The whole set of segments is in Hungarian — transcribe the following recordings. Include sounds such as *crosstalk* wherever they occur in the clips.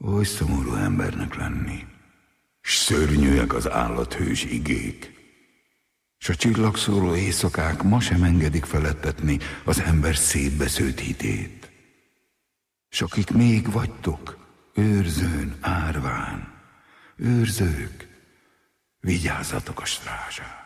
Oly szomorú embernek lenni, s szörnyűek az állathős igék, s a csillagszóró éjszakák ma sem engedik felettetni az ember szétbesződt hitét. S akik még vagytok, őrzőn, árván, őrzők, vigyázzatok a strázsán.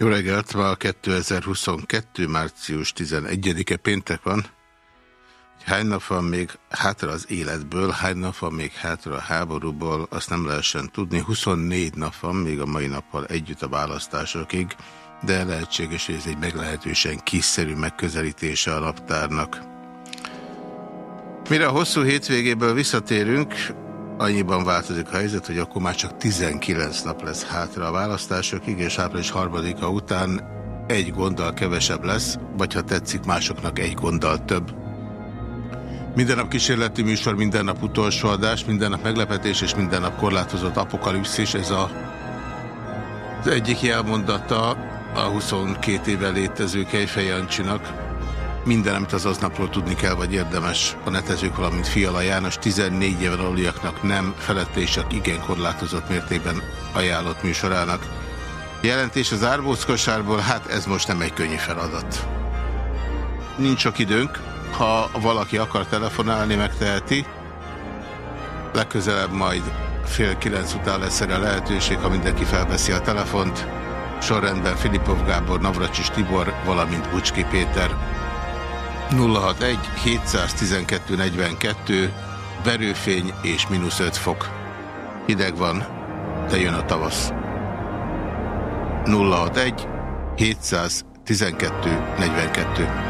Jó reggelt, ma 2022. március 11-e péntek van. Hány nap van még hátra az életből, hány nap van még hátra a háborúból, azt nem lehessen tudni. 24 nap van még a mai nappal együtt a választásokig, de lehetséges, hogy ez egy meglehetősen kiszerű megközelítése a naptárnak. Mire a hosszú hétvégéből visszatérünk, annyiban változik a helyzet, hogy akkor már csak 19 nap lesz hátra a választásokig, és április harmadika után egy gonddal kevesebb lesz, vagy ha tetszik másoknak egy gonddal több. Minden nap kísérleti műsor, minden nap utolsó adás, minden nap meglepetés és minden nap korlátozott apokalipszis. Ez a, az egyik jelmondata a 22 éve létező Kejfej Jancsinak. Minden, amit az aznapról tudni kell, vagy érdemes a netezők, valamint Fiala János 14 éven aluliaknak nem, felette és igen korlátozott mértékben ajánlott műsorának. Jelentés az árbóckosárból, hát ez most nem egy könnyű feladat. Nincs sok időnk, ha valaki akar telefonálni, megteheti. Legközelebb majd fél kilenc után lesz erre lehetőség, ha mindenki felveszi a telefont. Sorrendben Filipov Gábor, Navracsis Tibor, valamint Bucski Péter. 061 712 42 verőfény és mínusz 5 fok. Hideg van, de jön a tavasz. 061 712 42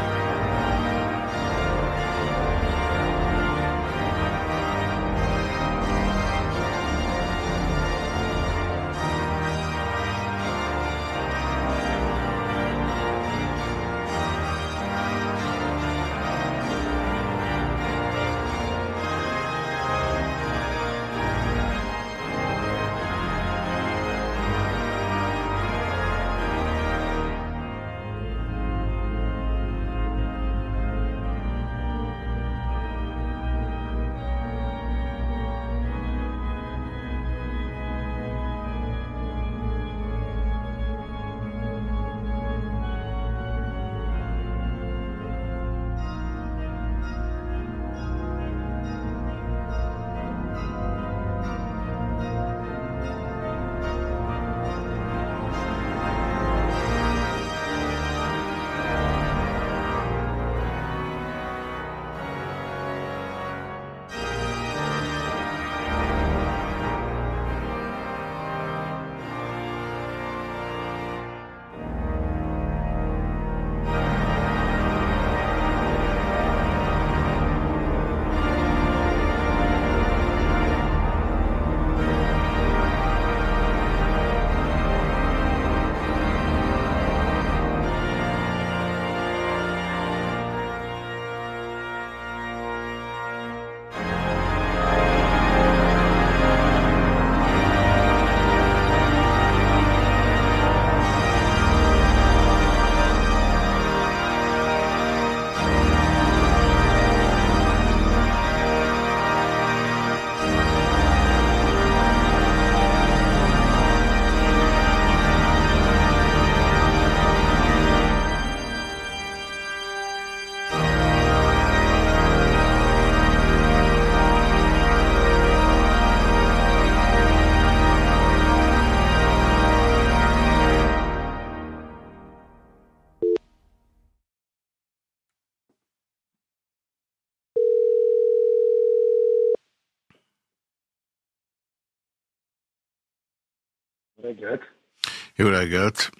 Jó reggelt!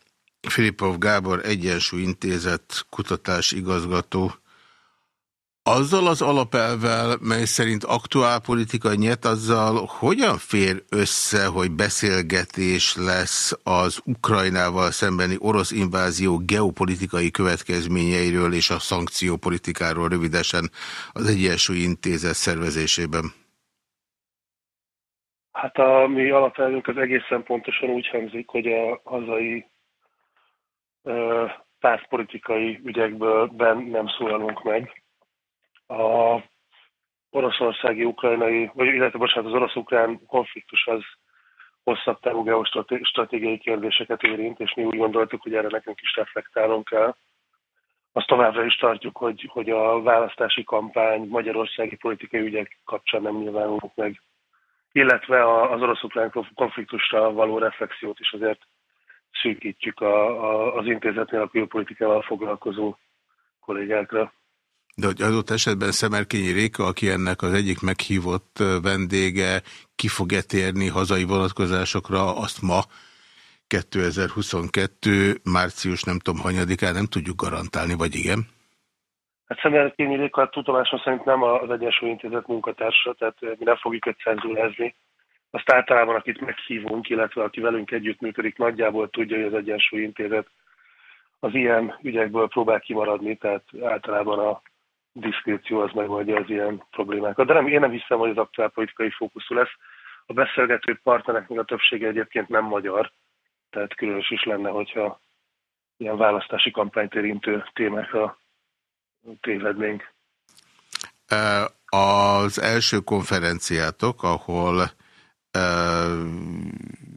Filipov Gábor Egyensúly Intézet kutatás igazgató. Azzal az alapelvel, mely szerint aktuálpolitika nyert, azzal hogyan fér össze, hogy beszélgetés lesz az Ukrajnával szembeni orosz invázió geopolitikai következményeiről és a szankciópolitikáról rövidesen az Egyensúly Intézet szervezésében? Hát a mi alapelvünk az egészen pontosan úgy hangzik, hogy a hazai pártpolitikai ügyekből ben nem szólalunk meg. A oroszországi, ukrajnai, vagy illetve bocsánat, az orosz-ukrán konfliktus az hosszabb távú geostratégiai kérdéseket érint, és mi úgy gondoltuk, hogy erre nekünk is reflektálnunk kell. Azt továbbra is tartjuk, hogy, hogy a választási kampány magyarországi politikai ügyek kapcsán nem nyilvánulunk meg illetve az orosz-ukrán konfliktusra való reflexiót is azért szűkítjük a, a, az intézetnél a külpolitikával foglalkozó kollégákra. De hogy adott esetben Szemerkényi Réka, aki ennek az egyik meghívott vendége, ki fog-e térni hazai vonatkozásokra, azt ma 2022. március nem tudom hanyadikán nem tudjuk garantálni, vagy igen? Hát Szemerkényi Réka tudomásom szerint nem az Egyesült Intézet munkatársa, tehát mi nem fogjuk őt cenzurázni. Azt általában, akit meghívunk, illetve aki velünk együttműködik, nagyjából tudja, hogy az Egyensúly Intézet az ilyen ügyekből próbál kimaradni, tehát általában a diszkréció az megoldja az ilyen problémákat. De nem, én nem hiszem, hogy az aktuál politikai fókuszú lesz. A beszélgető partnereknek a többsége egyébként nem magyar, tehát különös is lenne, hogyha ilyen választási kampányt érintő témákra tévednénk. Az első konferenciátok, ahol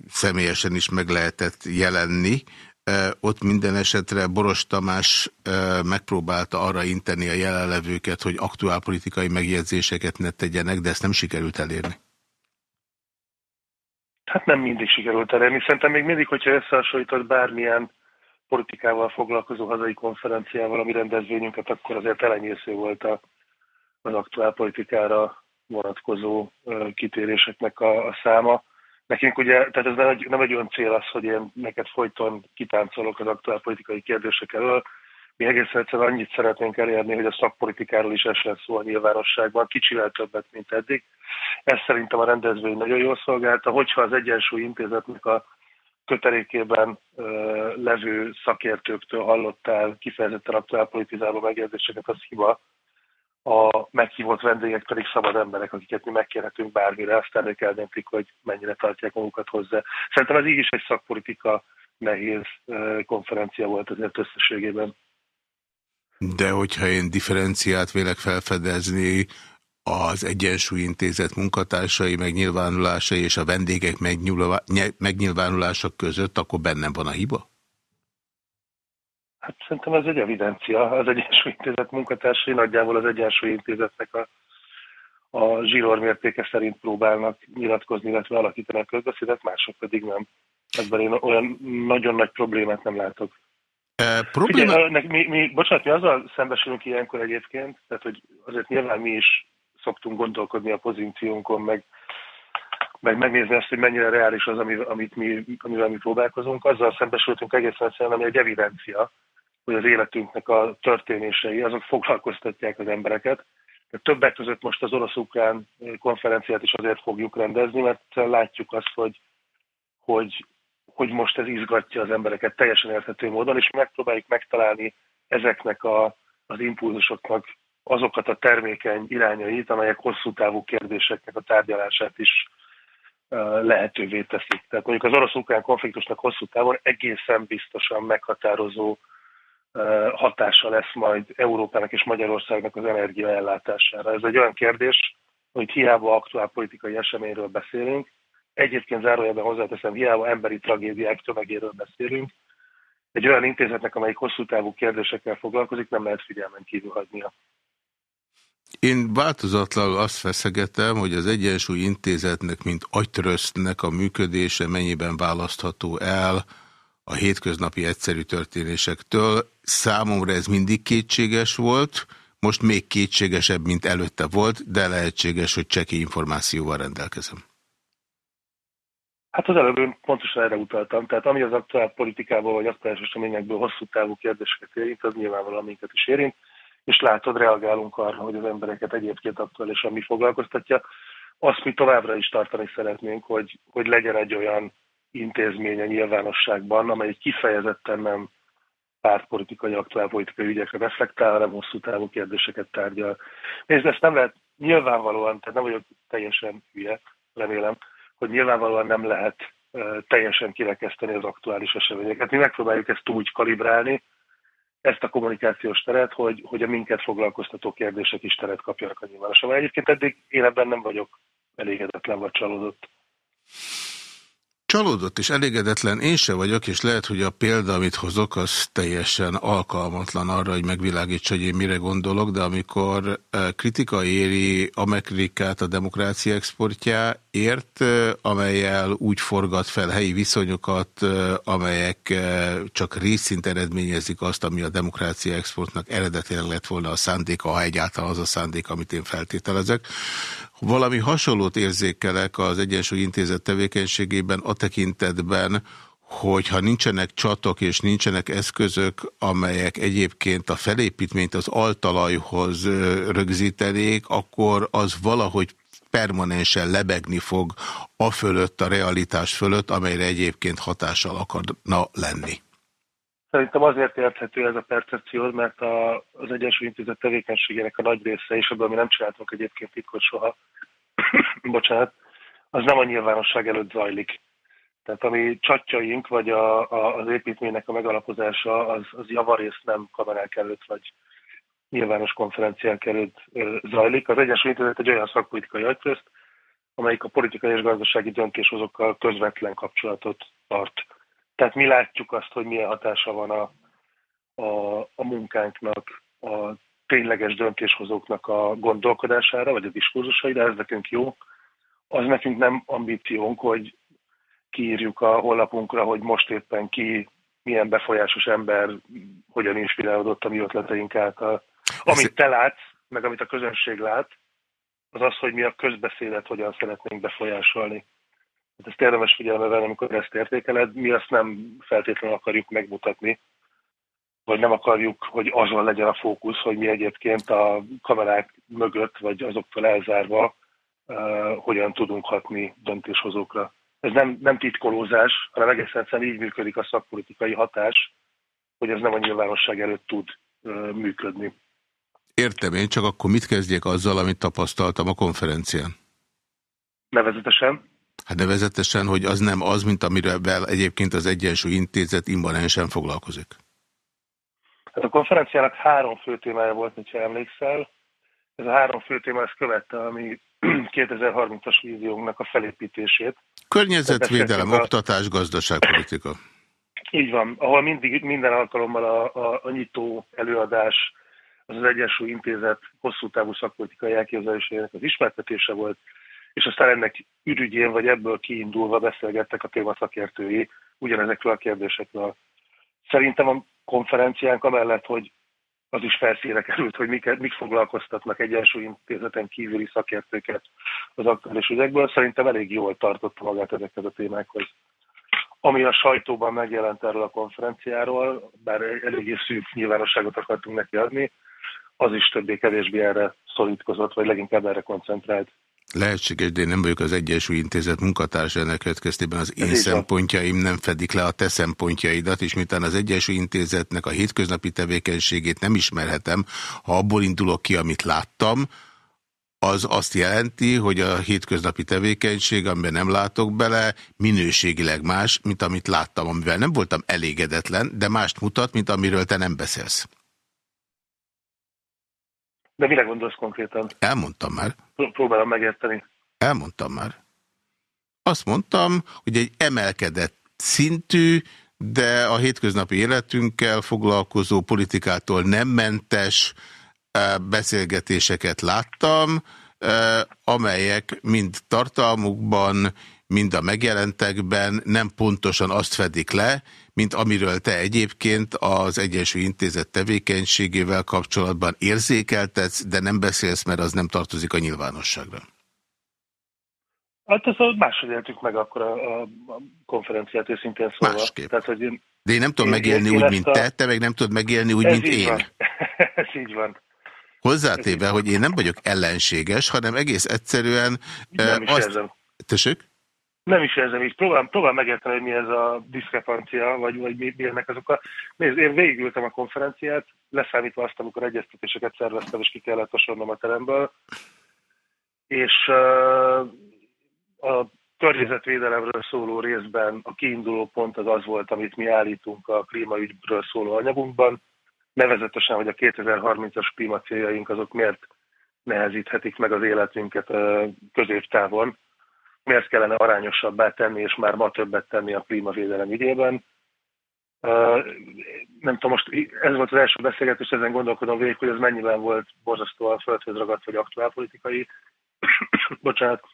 személyesen is meg lehetett jelenni, ott minden esetre Boros Tamás megpróbálta arra inteni a jelenlevőket, hogy aktuál politikai megjegyzéseket ne tegyenek, de ezt nem sikerült elérni. Hát nem mindig sikerült elérni. Szerintem még mindig, hogyha összehasonlított bármilyen politikával foglalkozó hazai konferenciával, ami rendezvényünket, akkor azért elenyésző volt a, az aktuál politikára vonatkozó kitéréseknek a, a száma. Nekünk ugye, tehát ez nem egy, nem egy olyan cél az, hogy én neked folyton kitáncolok az aktuál politikai kérdések elől. Mi egész egyszerűen annyit szeretnénk elérni, hogy a szakpolitikáról is essen szó a nyilvánosságban, kicsivel többet, mint eddig. Ez szerintem a rendezvény nagyon jól szolgálta. Hogyha az Egyensúly Intézetnek a kötelékében levő szakértőktől hallottál kifejezetten aktuál politizáló megjegyzéseket, az hiba a meghívott vendégek pedig szabad emberek, akiket mi megkérhetünk bármire, aztán ők eldöntik, hogy mennyire tartják magukat hozzá. Szerintem ez így is egy szakpolitika nehéz konferencia volt azért összességében. De hogyha én differenciát vélek felfedezni, az Egyensúlyintézet munkatársai megnyilvánulásai és a vendégek megnyilvánulása között, akkor bennem van a hiba? Hát szerintem ez egy evidencia. Az Egyensúly Intézet munkatársai nagyjából az Egyensúly Intézetnek a, a zsíror mértéke szerint próbálnak nyilatkozni, illetve alakítani a közbeszédet, mások pedig nem. Ebben én olyan nagyon nagy problémát nem látok. E, probléma... Ugye, mi, mi, bocsánat, mi azzal szembesülünk ilyenkor egyébként, tehát hogy azért nyilván mi is szoktunk gondolkodni a pozíciónkon, meg, meg megnézni azt, hogy mennyire reális az, amit mi, amivel mi próbálkozunk. Azzal szembesültünk egészen egyszerűen, ami egy evidencia, hogy az életünknek a történései, azok foglalkoztatják az embereket. De többek között most az orosz-ukrán konferenciát is azért fogjuk rendezni, mert látjuk azt, hogy, hogy, hogy most ez izgatja az embereket teljesen érthető módon, és megpróbáljuk megtalálni ezeknek a, az impulzusoknak azokat a termékeny irányait, amelyek hosszú távú kérdéseknek a tárgyalását is lehetővé teszik. Tehát mondjuk az orosz-ukrán konfliktusnak hosszú távon egészen biztosan meghatározó hatása lesz majd Európának és Magyarországnak az energiaellátására. Ez egy olyan kérdés, hogy hiába aktuál politikai eseményről beszélünk, egyébként zárójelben hozzáteszem, hiába emberi tragédiák tömegéről beszélünk, egy olyan intézetnek, amelyik hosszú távú kérdésekkel foglalkozik, nem lehet figyelmen kívül hagynia. Én változatlanul azt feszegetem, hogy az Egyensúly Intézetnek, mint agytrösztnek a működése mennyiben választható el a hétköznapi egyszerű történésektől. Számomra ez mindig kétséges volt, most még kétségesebb, mint előtte volt, de lehetséges, hogy cseki információval rendelkezem. Hát az előbb pontosan erre utaltam. Tehát ami az aktuál politikából vagy aktuális eseményekből hosszú távú kérdéseket érint, az nyilvánvalóan minket is érint, és látod, reagálunk arra, hogy az embereket egyébként aktuálisan mi foglalkoztatja. Azt mi továbbra is tartani szeretnénk, hogy, hogy legyen egy olyan intézménye nyilvánosságban, amely kifejezetten nem pártpolitikai, aktuálpolitikai ügyekre reflektál, hanem hosszú távú kérdéseket tárgyal. Nézd, ezt nem lehet nyilvánvalóan, tehát nem vagyok teljesen hülye, remélem, hogy nyilvánvalóan nem lehet teljesen kirekeszteni az aktuális eseményeket. Mi megpróbáljuk ezt úgy kalibrálni, ezt a kommunikációs teret, hogy, hogy a minket foglalkoztató kérdések is teret kapjanak a nyilvánosságban. Egyébként eddig én ebben nem vagyok elégedetlen vagy csalódott. Csalódott és elégedetlen. Én se vagyok, és lehet, hogy a példa, amit hozok, az teljesen alkalmatlan arra, hogy megvilágítsa, hogy én mire gondolok, de amikor e, kritika éri Amerikát a demokrácia exportjáért, e, amelyel úgy forgat fel helyi viszonyokat, e, amelyek csak részint eredményezik azt, ami a demokrácia exportnak eredetileg lett volna a szándéka, ha egyáltalán az a szándék, amit én feltételezek, valami hasonlót érzékelek az Egyensúly Intézet tevékenységében a tekintetben, hogyha nincsenek csatok és nincsenek eszközök, amelyek egyébként a felépítményt az altalajhoz rögzítenék, akkor az valahogy permanensen lebegni fog a fölött, a realitás fölött, amelyre egyébként hatással akarna lenni. Szerintem azért érthető ez a percepció, mert a, az Egyensúly Intézet tevékenységének a nagy része, és abban mi nem csináltunk egyébként titkot soha, *clears throat* bocsánat, az nem a nyilvánosság előtt zajlik. Tehát ami csatjaink, vagy a, a, az építménynek a megalapozása, az, az javarészt nem kamerák előtt, vagy nyilvános konferenciák előtt zajlik. Az Egyesült Intézet egy olyan szakpolitikai agyközt, amelyik a politikai és gazdasági döntéshozókkal közvetlen kapcsolatot tart. Tehát mi látjuk azt, hogy milyen hatása van a, a, a munkánknak, a tényleges döntéshozóknak a gondolkodására, vagy a diskurzusaira, ez nekünk jó. Az nekünk nem ambíciónk, hogy kiírjuk a honlapunkra, hogy most éppen ki milyen befolyásos ember, hogyan inspirálódott a mi ötleteink által. Amit te látsz, meg amit a közönség lát, az az, hogy mi a közbeszédet hogyan szeretnénk befolyásolni. Hát ezt érdemes figyelembe venni, amikor ezt értékeled. Mi azt nem feltétlenül akarjuk megmutatni, vagy nem akarjuk, hogy azon legyen a fókusz, hogy mi egyébként a kamerák mögött, vagy azoktól elzárva uh, hogyan tudunk hatni döntéshozókra. Ez nem, nem titkolózás, hanem egészen egyszerűen így működik a szakpolitikai hatás, hogy ez nem a nyilvánosság előtt tud uh, működni. Értem, én csak akkor mit kezdjek azzal, amit tapasztaltam a konferencián? Nevezetesen? Hát nevezetesen, hogy az nem az, mint amivel egyébként az Egyensúly Intézet immanensen foglalkozik. Hát a konferenciának három fő témája volt, hogyha emlékszel. Ez a három fő téma ezt követte, ami 2030-as *clears throat* víziónknak a felépítését. Környezetvédelem, a... oktatás, gazdaságpolitika. Így van, ahol mindig, minden alkalommal a, a, a nyitó előadás az az Egyensúly Intézet hosszú távú szakpolitikai elképzelésének az ismertetése volt, és aztán ennek ürügyén vagy ebből kiindulva beszélgettek a téma szakértői ugyanezekről a kérdésekről. Szerintem a konferenciánk amellett, hogy az is felszíre került, hogy mik, mik foglalkoztatnak egyensúlyintézeten kívüli szakértőket az aktuális ügyekből, szerintem elég jól tartotta magát ezekhez a témákhoz. Ami a sajtóban megjelent erről a konferenciáról, bár eléggé szűk nyilvánosságot akartunk neki adni, az is többé-kevésbé erre szorítkozott, vagy leginkább erre koncentrált. Lehetséges, de én nem vagyok az Egyesült Intézet munkatársa, ennek következtében az én szempontjaim nem fedik le a te szempontjaidat, és miután az Egyesült Intézetnek a hétköznapi tevékenységét nem ismerhetem, ha abból indulok ki, amit láttam, az azt jelenti, hogy a hétköznapi tevékenység, amiben nem látok bele, minőségileg más, mint amit láttam, amivel nem voltam elégedetlen, de mást mutat, mint amiről te nem beszélsz. De mire gondolsz konkrétan? Elmondtam már. Próbálom megérteni. Elmondtam már. Azt mondtam, hogy egy emelkedett szintű, de a hétköznapi életünkkel foglalkozó politikától nem mentes eh, beszélgetéseket láttam, eh, amelyek mind tartalmukban, mind a megjelentekben nem pontosan azt fedik le, mint amiről te egyébként az Egyensúly Intézet tevékenységével kapcsolatban érzékeltetsz, de nem beszélsz, mert az nem tartozik a nyilvánosságra. Hát ezt máshogy éltük meg akkor a, a konferenciát őszintén szóval. Másképp. Tehát, hogy én, de én nem tudom én, megélni én úgy, mint a... te, te meg nem tudod megélni úgy, mint én. Van. *laughs* ez így van. Hozzátéve, hogy én nem vagyok ellenséges, hanem egész egyszerűen... Nem uh, azt... Tessék? Nem is érzem így. Próbálom, próbálom megérteni, hogy mi ez a diszkrepancia, vagy, vagy mi, mi ennek azok a... Nézd, én végigültem a konferenciát, leszámítva azt, amikor egyeztetéseket szerveztem, és ki kellett a a teremből, és uh, a környezetvédelemről szóló részben a kiinduló pont az az volt, amit mi állítunk a klímaügyről szóló anyagunkban, nevezetesen, hogy a 2030-as klímacéljaink azok miért nehezíthetik meg az életünket középtávon, miért kellene arányosabbá tenni, és már ma többet tenni a klímavédelem ügyében. Nem tudom, most ez volt az első beszélgetés, ezen gondolkodom végig, hogy ez mennyiben volt borzasztóan földhöz ragadt, vagy aktuálpolitikai. *coughs* Bocsánat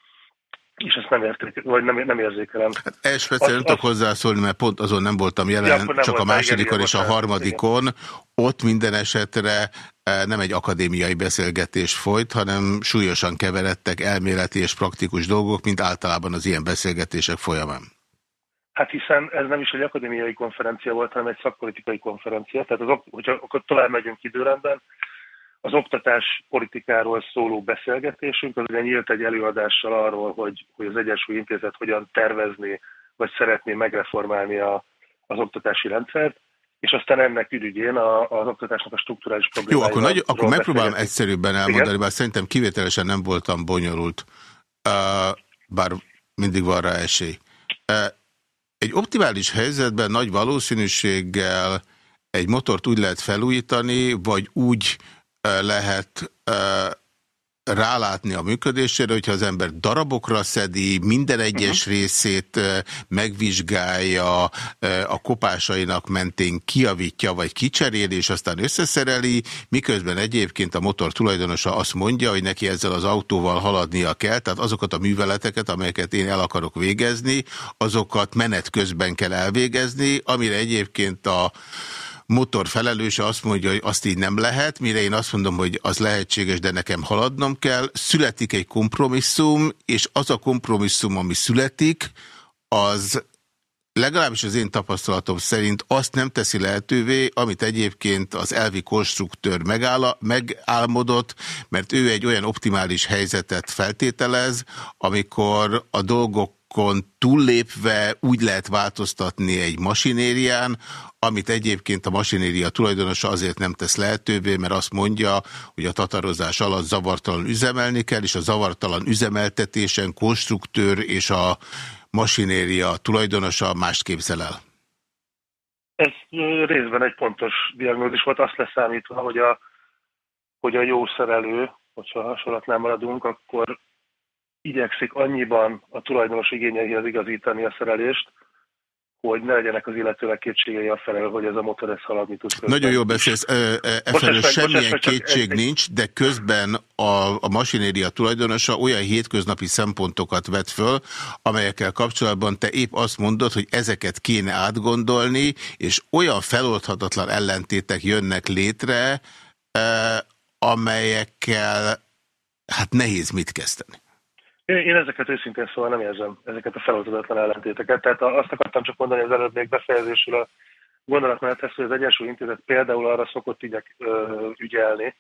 és ezt nem érték, vagy nem, nem érzékelem. Hát első nem tudok hozzászólni, mert pont azon nem voltam jelen, ja, nem csak a másodikon igen, és a harmadikon. Igen. Ott minden esetre eh, nem egy akadémiai beszélgetés folyt, hanem súlyosan keveredtek elméleti és praktikus dolgok, mint általában az ilyen beszélgetések folyamán. Hát hiszen ez nem is egy akadémiai konferencia volt, hanem egy szakpolitikai konferencia. Tehát az, hogyha akkor tovább megyünk időrendben, az oktatás politikáról szóló beszélgetésünk, az ugye nyílt egy előadással arról, hogy, hogy az Egyesült Intézet hogyan tervezné, vagy szeretné megreformálni a, az oktatási rendszert, és aztán ennek ürügyén a, az oktatásnak a strukturális problémája. Jó, akkor, nagy, akkor megpróbálom egyszerűbben elmondani, Igen? bár szerintem kivételesen nem voltam bonyolult, uh, bár mindig van rá esély. Uh, egy optimális helyzetben nagy valószínűséggel egy motort úgy lehet felújítani, vagy úgy lehet rálátni a működésére, hogyha az ember darabokra szedi, minden egyes uh -huh. részét megvizsgálja, a kopásainak mentén kiavítja, vagy kicserél, és aztán összeszereli, miközben egyébként a motor tulajdonosa azt mondja, hogy neki ezzel az autóval haladnia kell, tehát azokat a műveleteket, amelyeket én el akarok végezni, azokat menet közben kell elvégezni, amire egyébként a motor felelőse azt mondja, hogy azt így nem lehet, mire én azt mondom, hogy az lehetséges, de nekem haladnom kell. Születik egy kompromisszum, és az a kompromisszum, ami születik, az legalábbis az én tapasztalatom szerint azt nem teszi lehetővé, amit egyébként az elvi konstruktőr megáll, megálmodott, mert ő egy olyan optimális helyzetet feltételez, amikor a dolgok túllépve úgy lehet változtatni egy masinérián, amit egyébként a masinéria tulajdonosa azért nem tesz lehetővé, mert azt mondja, hogy a tatarozás alatt zavartalan üzemelni kell, és a zavartalan üzemeltetésen konstruktőr és a masinéria tulajdonosa mást képzel el. Ez részben egy pontos diagnózis volt, azt leszámítva, hogy a, hogy a jó szerelő, hogyha hasonlatnál maradunk, akkor igyekszik annyiban a tulajdonos igényeihez igazítani a szerelést, hogy ne legyenek az illetőleg kétségei a felel, hogy ez a motor ez haladni tud. Közben. Nagyon jó beszélsz, e, e felől semmilyen kétség egy, nincs, de közben a, a masinéria tulajdonosa olyan hétköznapi szempontokat vet föl, amelyekkel kapcsolatban te épp azt mondod, hogy ezeket kéne átgondolni, és olyan feloldhatatlan ellentétek jönnek létre, amelyekkel hát nehéz mit kezdeni. Én ezeket őszintén szóval nem érzem, ezeket a feloldhatatlan ellentéteket. Tehát azt akartam csak mondani az előbb még befejezésül a gondolatmenethez, hogy az Egyesült Intézet például arra szokott ügyek, ö, ügyelni,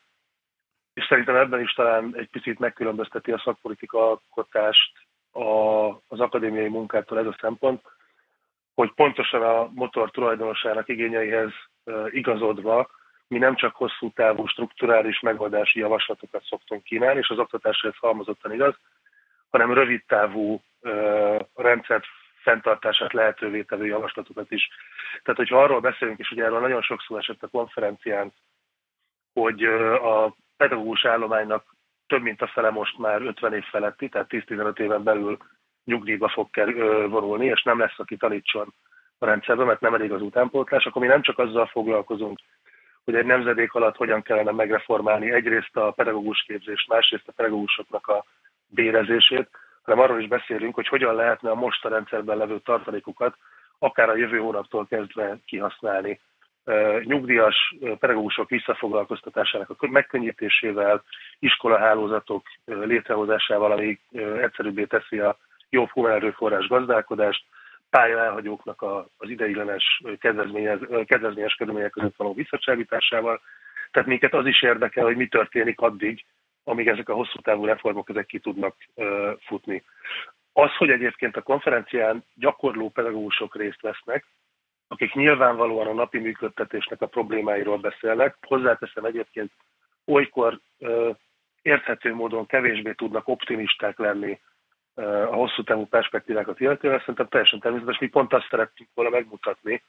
és szerintem ebben is talán egy picit megkülönbözteti a szakpolitika alkotást a, az akadémiai munkától ez a szempont, hogy pontosan a motor tulajdonosának igényeihez igazodva mi nem csak hosszú távú strukturális megoldási javaslatokat szoktunk kínálni, és az oktatásra ez halmozottan igaz, hanem rövid távú rendszert fenntartását lehetővé tevő javaslatokat is. Tehát, hogyha arról beszélünk, és ugye erről nagyon sok szó esett a konferencián, hogy a pedagógus állománynak több mint a fele most már 50 év feletti, tehát 10-15 éven belül nyugdíjba fog kell vonulni, és nem lesz, aki tanítson a rendszerben, mert nem elég az utánpótlás, akkor mi nem csak azzal foglalkozunk, hogy egy nemzedék alatt hogyan kellene megreformálni egyrészt a pedagógus képzést, másrészt a pedagógusoknak a bérezését, hanem arról is beszélünk, hogy hogyan lehetne a most a rendszerben levő tartalékokat akár a jövő hónaptól kezdve kihasználni. Nyugdíjas pedagógusok visszafoglalkoztatásának a megkönnyítésével, iskolahálózatok létrehozásával, ami egyszerűbbé teszi a jobb hóerőforrás gazdálkodást, pálya elhagyóknak az ideiglenes kedvezményes, kedvezményes körülmények között való visszacsábításával. Tehát minket az is érdekel, hogy mi történik addig, amíg ezek a hosszú távú reformok ezek ki tudnak futni. Az, hogy egyébként a konferencián gyakorló pedagógusok részt vesznek, akik nyilvánvalóan a napi működtetésnek a problémáiról beszélnek, hozzáteszem egyébként olykor érthető módon kevésbé tudnak optimisták lenni a hosszú távú perspektívákat illetően, szerintem teljesen természetes. Mi pont azt szerettünk volna megmutatni,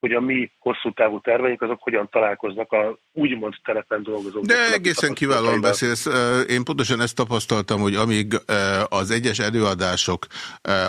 hogy a mi hosszú távú terveink azok hogyan találkoznak a úgymond telepen dolgozók. De egészen kiválóan beszélsz. Én pontosan ezt tapasztaltam, hogy amíg az egyes előadások,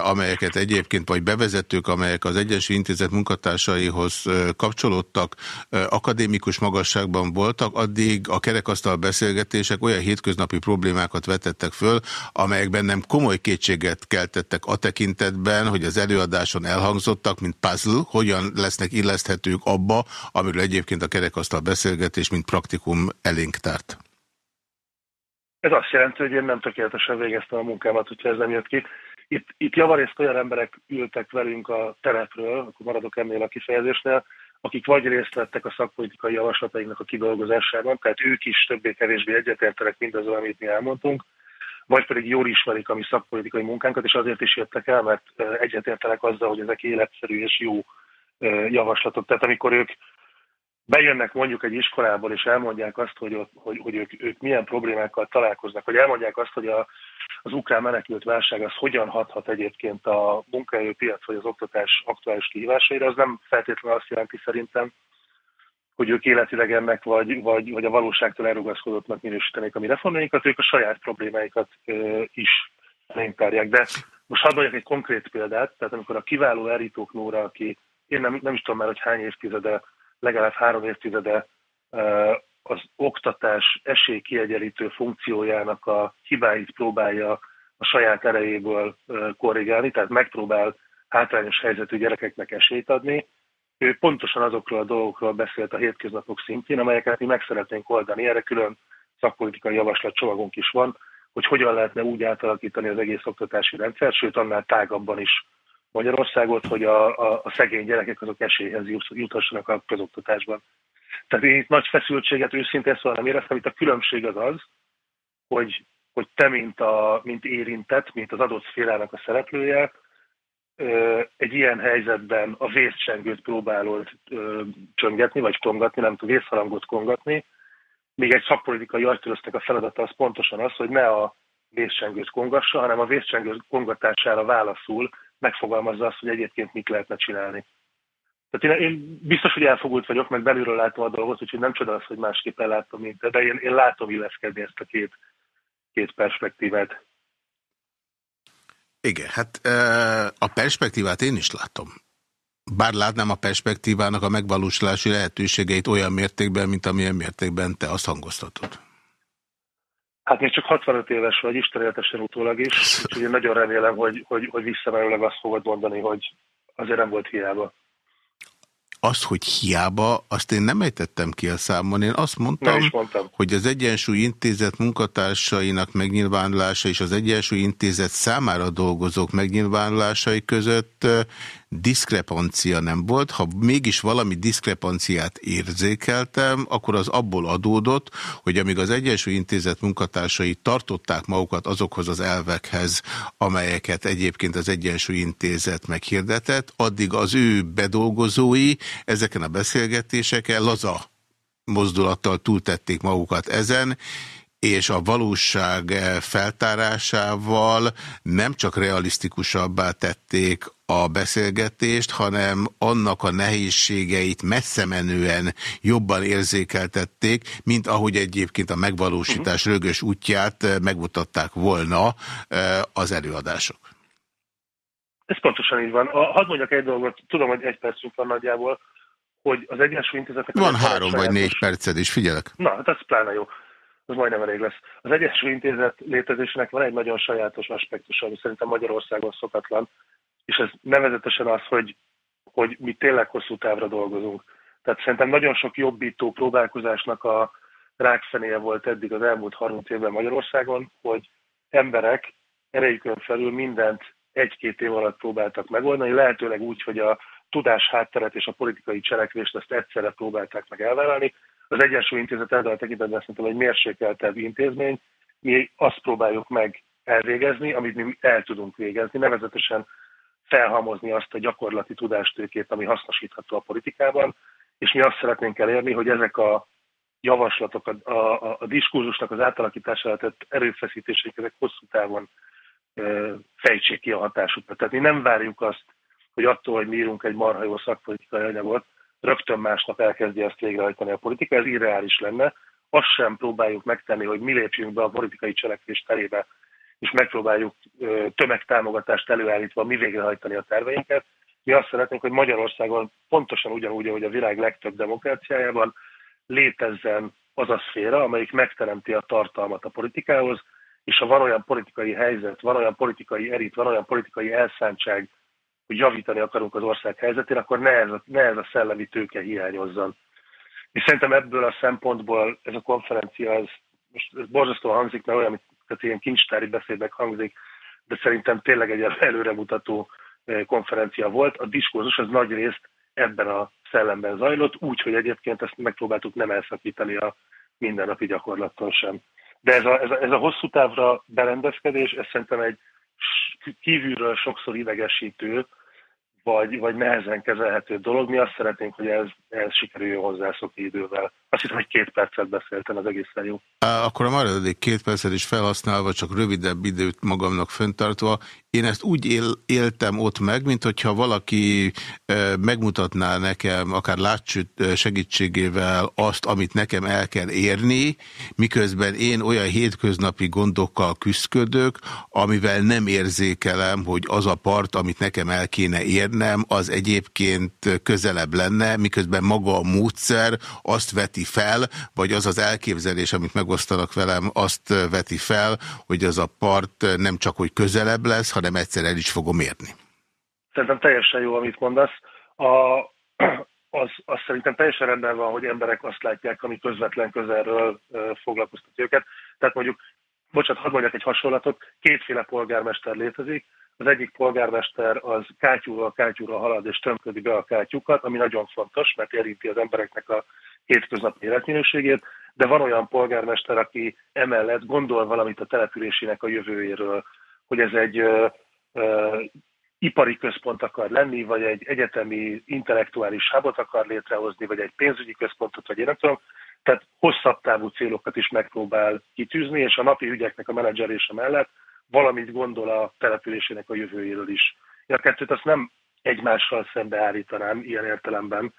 amelyeket egyébként, vagy bevezetők, amelyek az Egyes Intézet munkatársaihoz kapcsolódtak, akadémikus magasságban voltak, addig a kerekasztal beszélgetések olyan hétköznapi problémákat vetettek föl, amelyekben nem komoly kétséget keltettek a tekintetben, hogy az előadáson elhangzottak, mint puzzle, hogyan lesznek illeszthetők abba, amiről egyébként a kerekasztal beszélgetés, mint praktikum elénk tárt? Ez azt jelenti, hogy én nem tökéletesen végeztem a munkámat, hogyha ez nem jött ki. Itt, itt javarészt olyan emberek ültek velünk a terepről, akkor maradok ennél a kifejezésnél, akik vagy részt vettek a szakpolitikai javaslatainknak a kidolgozásában, tehát ők is többé-kevésbé egyetértenek mindazon, amit mi elmondtunk, vagy pedig jól ismerik a mi szakpolitikai munkánkat, és azért is jöttek el, mert egyetértenek azzal, hogy ezek életszerű és jó javaslatok. Tehát amikor ők bejönnek mondjuk egy iskolából, és elmondják azt, hogy, hogy, hogy ők, ők milyen problémákkal találkoznak, vagy elmondják azt, hogy a, az ukrán menekült válság az hogyan hathat egyébként a munkaerőpiac vagy az oktatás aktuális kihívásaira, az nem feltétlenül azt jelenti szerintem, hogy ők életidegennek vagy, vagy, vagy a valóságtól elrugaszkodottnak minősítenék a mi reformjainkat, ők a saját problémáikat ö, is elénktárják. De most hadd mondjak egy konkrét példát, tehát amikor a kiváló Erítók Nóra, aki én nem, nem is tudom már, hogy hány évtizede, legalább három évtizede az oktatás esélykiegyenlítő funkciójának a hibáit próbálja a saját erejéből korrigálni, tehát megpróbál hátrányos helyzetű gyerekeknek esélyt adni. Ő pontosan azokról a dolgokról beszélt a hétköznapok szintjén, amelyeket mi meg szeretnénk oldani. Erre külön szakpolitikai javaslat csomagunk is van, hogy hogyan lehetne úgy átalakítani az egész oktatási rendszer, sőt annál tágabban is Magyarországot, hogy a, a, a szegény gyerekek azok esélyhez jutassanak a közoktatásban. Tehát én itt nagy feszültséget őszintén szóval nem éreztem, itt a különbség az az, hogy, hogy te, mint, a, mint érintett, mint az adott szférának a szereplője, egy ilyen helyzetben a vészcsengőt próbálod csöngetni, vagy kongatni, nem tudom, vészharangot kongatni. Még egy szakpolitikai agytöröztek a feladata az pontosan az, hogy ne a vészcsengőt kongassa, hanem a vészcsengő kongatására válaszul megfogalmazza azt, hogy egyébként mit lehetne csinálni. Tehát én, én biztos, hogy elfogult vagyok, meg belülről látom a dolgot, úgyhogy nem csoda az, hogy másképpen látom, mint te, de én, én látom illeszkedni ezt a két, két perspektívát. Igen, hát a perspektívát én is látom. Bár látnám a perspektívának a megvalósulási lehetőségeit olyan mértékben, mint amilyen mértékben te azt hangoztatod. Hát még csak 65 éves vagy, Isten éltesen utólag is, úgyhogy én nagyon remélem, hogy, hogy, hogy visszamenőleg azt fogod mondani, hogy azért nem volt hiába. Azt, hogy hiába, azt én nem ejtettem ki a számon. Én azt mondtam, mondtam, hogy az Egyensúly Intézet munkatársainak megnyilvánulása és az Egyensúly Intézet számára dolgozók megnyilvánulásai között diszkrepancia nem volt. Ha mégis valami diszkrepanciát érzékeltem, akkor az abból adódott, hogy amíg az Egyensúly Intézet munkatársai tartották magukat azokhoz az elvekhez, amelyeket egyébként az Egyensúly Intézet meghirdetett, addig az ő bedolgozói ezeken a beszélgetéseken laza mozdulattal túltették magukat ezen, és a valóság feltárásával nem csak realisztikusabbá tették a beszélgetést, hanem annak a nehézségeit messze menően jobban érzékeltették, mint ahogy egyébként a megvalósítás mhm. rögös útját megmutatták volna az előadások. Ez pontosan így van. Hadd mondjak egy dolgot, tudom, hogy egy percünk van nagyjából, hogy az Egyesült Intézetek... Van három vagy négy perced is, figyelek. Na, hát ez pláne jó. Ez majdnem elég lesz. Az Egyesült Intézet létezésének van egy nagyon sajátos aspektus, ami szerintem Magyarországon szokatlan, és ez nevezetesen az, hogy, hogy mi tényleg hosszú távra dolgozunk. Tehát szerintem nagyon sok jobbító próbálkozásnak a rákszenéje volt eddig az elmúlt 30 évben Magyarországon, hogy emberek erejükön felül mindent egy-két év alatt próbáltak megoldani, lehetőleg úgy, hogy a tudás hátteret és a politikai cselekvést ezt egyszerre próbálták meg elvállalni. Az Egyensúly Intézet ezzel tekintetben szerintem egy mérsékeltebb intézmény. Mi azt próbáljuk meg elvégezni, amit mi el tudunk végezni, nevezetesen felhamozni azt a gyakorlati tudástőkét, ami hasznosítható a politikában, és mi azt szeretnénk elérni, hogy ezek a javaslatok, a, a, a diskurzusnak az átalakítására tett erőfeszítéseik, ezek hosszú távon e, fejtsék ki a hatásukat. Tehát mi nem várjuk azt, hogy attól, hogy mi írunk egy marha jó szakpolitikai anyagot, rögtön másnap elkezdi ezt végrehajtani a politika, ez irreális lenne. Azt sem próbáljuk megtenni, hogy mi lépjünk be a politikai cselekvés terébe, és megpróbáljuk tömegtámogatást előállítva mi végrehajtani a terveinket. Mi azt szeretnénk, hogy Magyarországon pontosan ugyanúgy, ahogy a világ legtöbb demokráciájában létezzen az a szféra, amelyik megteremti a tartalmat a politikához, és ha van olyan politikai helyzet, van olyan politikai erit, van olyan politikai elszántság, hogy javítani akarunk az ország helyzetén, akkor ne ez a, ne ez a szellemi tőke hiányozzon. És szerintem ebből a szempontból ez a konferencia, ez, most ez borzasztóan hangzik, mert olyan, tehát ilyen kincstári beszédnek hangzik, de szerintem tényleg egy előremutató eh, konferencia volt. A diskurzus az nagy részt ebben a szellemben zajlott, úgy, hogy egyébként ezt megpróbáltuk nem elszakítani a mindennapi gyakorlaton sem. De ez a, ez a, ez a hosszú távra berendezkedés, ez szerintem egy kívülről sokszor idegesítő, vagy, vagy nehezen kezelhető dolog. Mi azt szeretnénk, hogy ez, ez sikerüljön hozzászokni idővel. Azt hiszem, hogy két percet beszéltem, az egészen jó. Akkor a maradék két percet is felhasználva, csak rövidebb időt magamnak föntartva, én ezt úgy él, éltem ott meg, mint hogyha valaki e, megmutatná nekem, akár látsüt segítségével azt, amit nekem el kell érni, miközben én olyan hétköznapi gondokkal küzdködök, amivel nem érzékelem, hogy az a part, amit nekem el kéne érnem, az egyébként közelebb lenne, miközben maga a módszer azt veti fel, vagy az az elképzelés, amit megosztanak velem, azt veti fel, hogy az a part nem csak, hogy közelebb lesz, hanem egyszer el is fogom érni. Szerintem teljesen jó, amit mondasz. A, az, az szerintem teljesen rendben van, hogy emberek azt látják, ami közvetlen közelről foglalkoztatja őket. Tehát mondjuk, bocsánat, hadd mondjak egy hasonlatot, kétféle polgármester létezik. Az egyik polgármester az kátyúról kátyúra halad és tömködi be a kátyukat, ami nagyon fontos, mert érinti az embereknek a hétköznapi életminőségét, de van olyan polgármester, aki emellett gondol valamit a településének a jövőjéről, hogy ez egy ö, ö, ipari központ akar lenni, vagy egy egyetemi intellektuális hábot akar létrehozni, vagy egy pénzügyi központot, vagy én nem tudom. Tehát hosszabb távú célokat is megpróbál kitűzni, és a napi ügyeknek a menedzserése mellett valamit gondol a településének a jövőjéről is. Én a kettőt azt nem egymással szembeállítanám ilyen értelemben,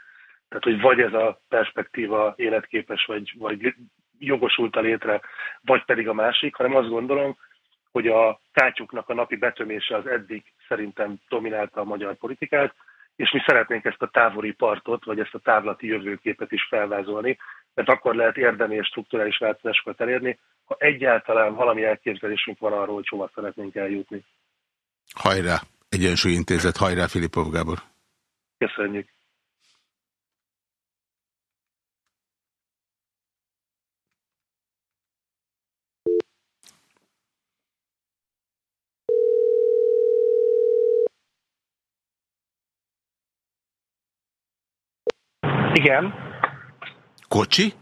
tehát, hogy vagy ez a perspektíva életképes, vagy, vagy jogosult a létre, vagy pedig a másik, hanem azt gondolom, hogy a kátyuknak a napi betömése az eddig szerintem dominálta a magyar politikát, és mi szeretnénk ezt a távoli partot, vagy ezt a távlati jövőképet is felvázolni, mert akkor lehet érdemi és strukturális változásokat elérni, ha egyáltalán valami elképzelésünk van arról, hogy hova szeretnénk eljutni. Hajrá! Egyensúlyintézet, hajrá Filipov Gábor! Köszönjük! Igen. Kocsi?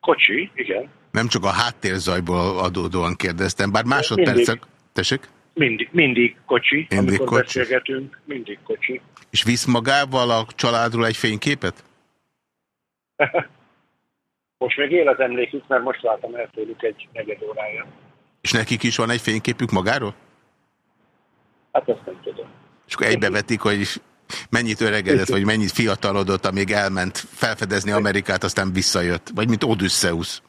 Kocsi, igen. Nem csak a háttérzajból adódóan kérdeztem, bár másodpercek... Tessék? Mindig, mindig kocsi. Mindig amikor kocsi. beszélgetünk, mindig kocsi. És visz magával a családról egy fényképet? *laughs* most még életemlékük, mert most láttam el tőlük egy negyed órája. És nekik is van egy fényképük magáról? Hát ezt nem tudom. És akkor egybevetik, hogy mennyit öregedett, vagy mennyit fiatalodott, amíg elment felfedezni Amerikát, aztán visszajött. Vagy mint Odysseus.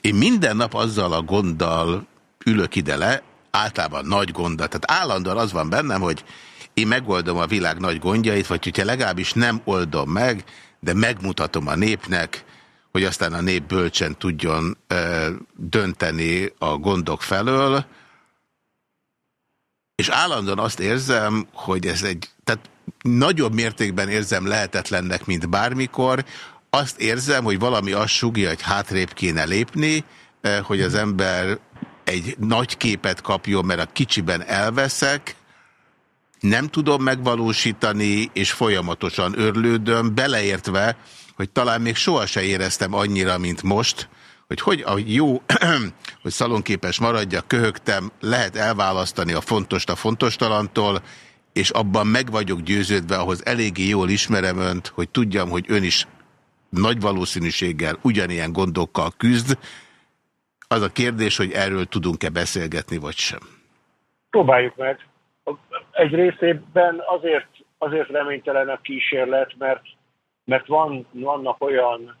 Én minden nap azzal a gonddal ülök ide le, általában nagy gonddal. Tehát állandóan az van bennem, hogy én megoldom a világ nagy gondjait, vagy hogyha legalábbis nem oldom meg, de megmutatom a népnek, hogy aztán a nép bölcsen tudjon ö, dönteni a gondok felől, és állandóan azt érzem, hogy ez egy, tehát nagyobb mértékben érzem lehetetlennek, mint bármikor. Azt érzem, hogy valami azt sugja, hogy hátrébb kéne lépni, eh, hogy az ember egy nagy képet kapjon, mert a kicsiben elveszek, nem tudom megvalósítani, és folyamatosan örlődöm, beleértve, hogy talán még sohasem éreztem annyira, mint most, hogy hogy a jó, *clears throat* hogy szalonképes maradja, köhögtem, lehet elválasztani a fontos a fontos talantól, és abban meg vagyok győződve, ahhoz eléggé jól ismerem önt, hogy tudjam, hogy ön is nagy valószínűséggel ugyanilyen gondokkal küzd. Az a kérdés, hogy erről tudunk-e beszélgetni, vagy sem. Próbáljuk meg. egy részében azért, azért reménytelen a kísérlet, mert, mert van, vannak olyan,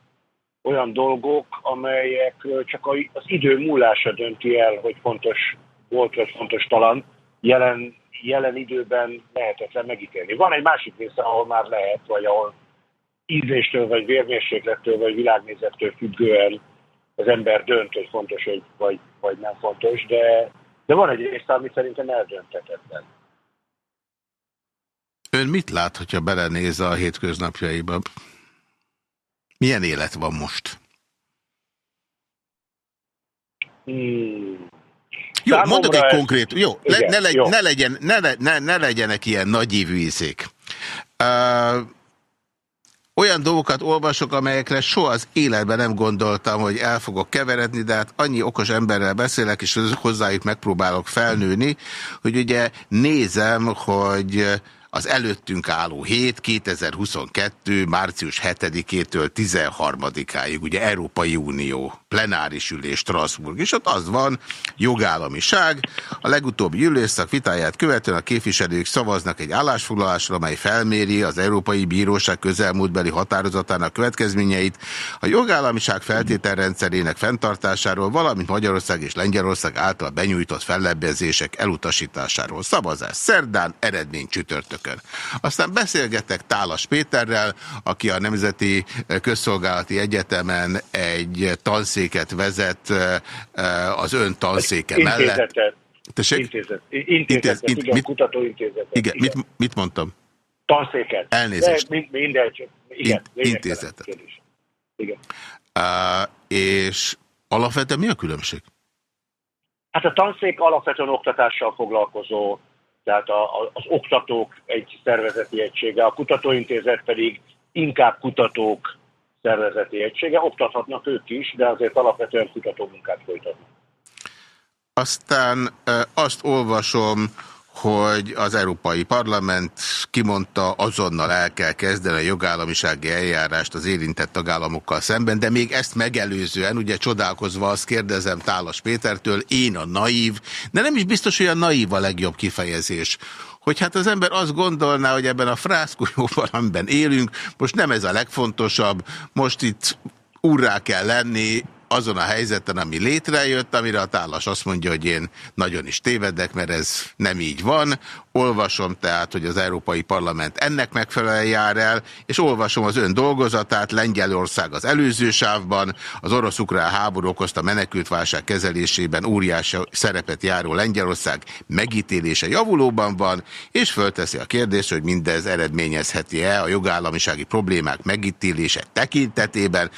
olyan dolgok, amelyekről csak az idő múlása dönti el, hogy fontos volt vagy fontos talan. Jelen, jelen időben lehetetlen megítélni. Van egy másik része, ahol már lehet, vagy ahol ízléstől, vagy vérmérséklettől, vagy világnézettől függően az ember dönt, hogy fontos, vagy, vagy nem fontos, de, de van egy része, ami szerintem eldönthetetlen. Ön mit lát, hogyha belenéz a hétköznapjaiba? Milyen élet van most? Hmm. Jó, Számomra mondok egy konkrét, jó, Igen, ne, legy, jó. Ne, legyen, ne, ne, ne legyenek ilyen nagyívű ízék. Uh, olyan dolgokat olvasok, amelyekre soha az életben nem gondoltam, hogy el fogok keveredni, de hát annyi okos emberrel beszélek, és hozzájuk megpróbálok felnőni, hogy ugye nézem, hogy az előttünk álló hét 2022. március 7-től 13-áig, ugye Európai Unió plenáris ülés Strasbourg, és ott az van, jogállamiság. A legutóbbi ülésszak vitáját követően a képviselők szavaznak egy állásfoglalásra, amely felméri az Európai Bíróság közelmúltbeli határozatának következményeit, a jogállamiság feltételrendszerének fenntartásáról, valamint Magyarország és Lengyelország által benyújtott fellebbezések elutasításáról. Szavazás szerdán, eredmény csütörtökön. Aztán beszélgetek Tálas Péterrel, aki a Nemzeti Közszolgálati Egyetemen egy tanszék tanszéket vezet az ön tanszéke intézetet. mellett. Tessék? Intézet. Intézetet, Intéz, igen, mit, kutatóintézetet. Igen, igen. Mit, mit mondtam? Tanszéket. Elnézést. De mindegy. Igen, intézetet. Igen. Uh, és alapvetően mi a különbség? Hát a tanszék alapvetően oktatással foglalkozó, tehát a, a, az oktatók egy szervezeti egysége, a kutatóintézet pedig inkább kutatók szervezeti egysége, oktathatnak ők is, de azért alapvetően kutatómunkát folytatnak. Aztán azt olvasom, hogy az Európai Parlament kimondta, azonnal el kell kezdeni a jogállamisági eljárást az érintett tagállamokkal szemben, de még ezt megelőzően, ugye csodálkozva azt kérdezem Tálas Pétertől, én a naív, de nem is biztos, hogy a naív a legjobb kifejezés. Hogy hát az ember azt gondolná, hogy ebben a frászkújóban, amiben élünk, most nem ez a legfontosabb, most itt úrrá kell lenni, azon a helyzeten, ami létrejött, amire a tálas azt mondja, hogy én nagyon is tévedek, mert ez nem így van. Olvasom tehát, hogy az Európai Parlament ennek megfelelően jár el, és olvasom az ön dolgozatát, Lengyelország az előző sávban, az orosz-ukrán háború okozta menekültválság kezelésében óriási szerepet járó Lengyelország megítélése javulóban van, és fölteszi a kérdést, hogy mindez eredményezheti-e a jogállamisági problémák megítélése tekintetében,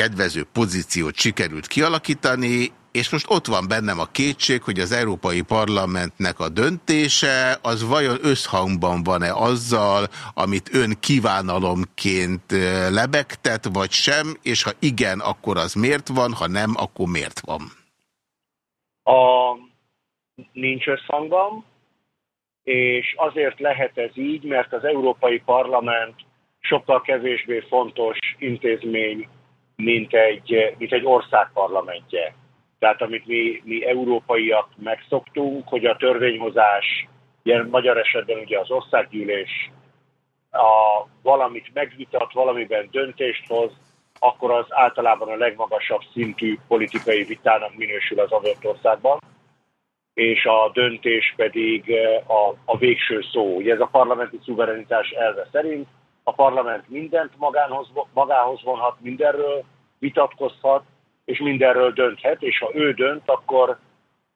kedvező pozíciót sikerült kialakítani, és most ott van bennem a kétség, hogy az Európai Parlamentnek a döntése az vajon összhangban van-e azzal, amit ön kívánalomként lebegtet, vagy sem, és ha igen, akkor az miért van, ha nem, akkor miért van? A nincs összhangban, és azért lehet ez így, mert az Európai Parlament sokkal kevésbé fontos intézmény mint egy, mint egy ország parlamentje. Tehát amit mi, mi európaiak megszoktunk, hogy a törvényhozás, ilyen magyar esetben ugye az országgyűlés, a, valamit megvitat, valamiben döntést hoz, akkor az általában a legmagasabb szintű politikai vitának minősül az adott országban, és a döntés pedig a, a végső szó. Ugye ez a parlamenti szuverenitás elve szerint a parlament mindent magánhoz, magához vonhat, mindenről vitatkozhat, és mindenről dönthet, és ha ő dönt, akkor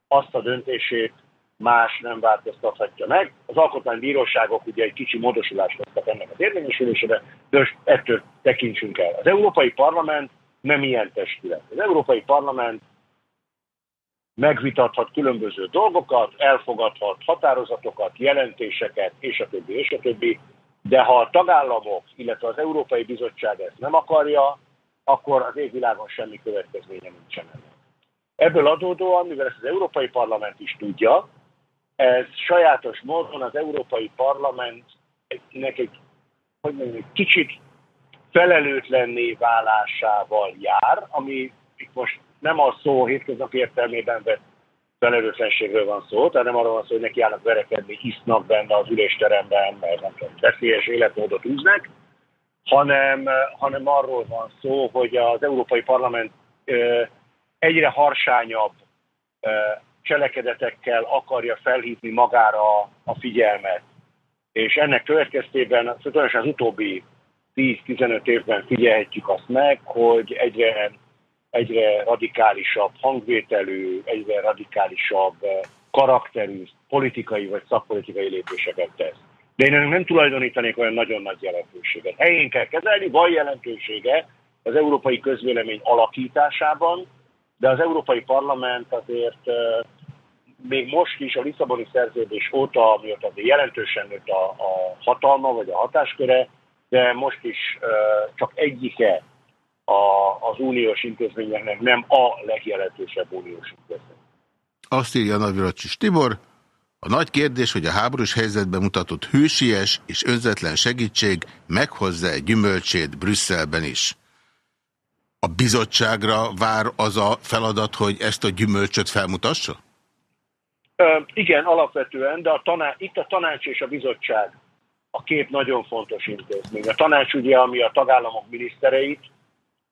azt a döntését más nem változtathatja meg. Az alkotmánybíróságok ugye egy kicsi módosulást hoztak ennek az érvényesülésére, de ettől tekintsünk el. Az Európai Parlament nem ilyen testület. Az Európai Parlament megvitathat különböző dolgokat, elfogadhat határozatokat, jelentéseket, és a többi, és a többi, de ha a tagállamok, illetve az Európai Bizottság ezt nem akarja, akkor az égvilágon semmi következménye nincsen ennek. Ebből adódóan, mivel ezt az Európai Parlament is tudja, ez sajátos módon az Európai Parlamentnek egy, hogy mondjam, egy kicsit felelőtlenné válásával jár, ami most nem a szó hétköznapi értelmében vett felelőtlenségről van szó, tehát nem arról van szó, hogy neki állnak verekedni, isznak benne az ülésteremben, mert nem tudom, veszélyes életmódot űznek, hanem, hanem arról van szó, hogy az Európai Parlament egyre harsányabb cselekedetekkel akarja felhívni magára a figyelmet. És ennek következtében, különösen az utóbbi 10-15 évben figyelhetjük azt meg, hogy egyre, egyre radikálisabb hangvételű, egyre radikálisabb karakterű politikai vagy szakpolitikai lépéseket tesz. De én nem tulajdonítanék olyan nagyon nagy jelentőséget. Helyén kell kezelni, van jelentősége az európai közvélemény alakításában, de az Európai Parlament azért még most is a Lisszaboni szerződés óta, mióta azért jelentősen nőtt a, a hatalma vagy a hatásköre, de most is csak egyike a, az uniós intézményeknek nem a legjelentősebb uniós intézmény. Azt írja Navracsis Tibor, a nagy kérdés, hogy a háborús helyzetben mutatott hősies és önzetlen segítség meghozza egy gyümölcsét Brüsszelben is. A bizottságra vár az a feladat, hogy ezt a gyümölcsöt felmutassa? Ö, igen, alapvetően, de a taná itt a tanács és a bizottság a két nagyon fontos intézmény. A tanács ugye, ami a tagállamok minisztereit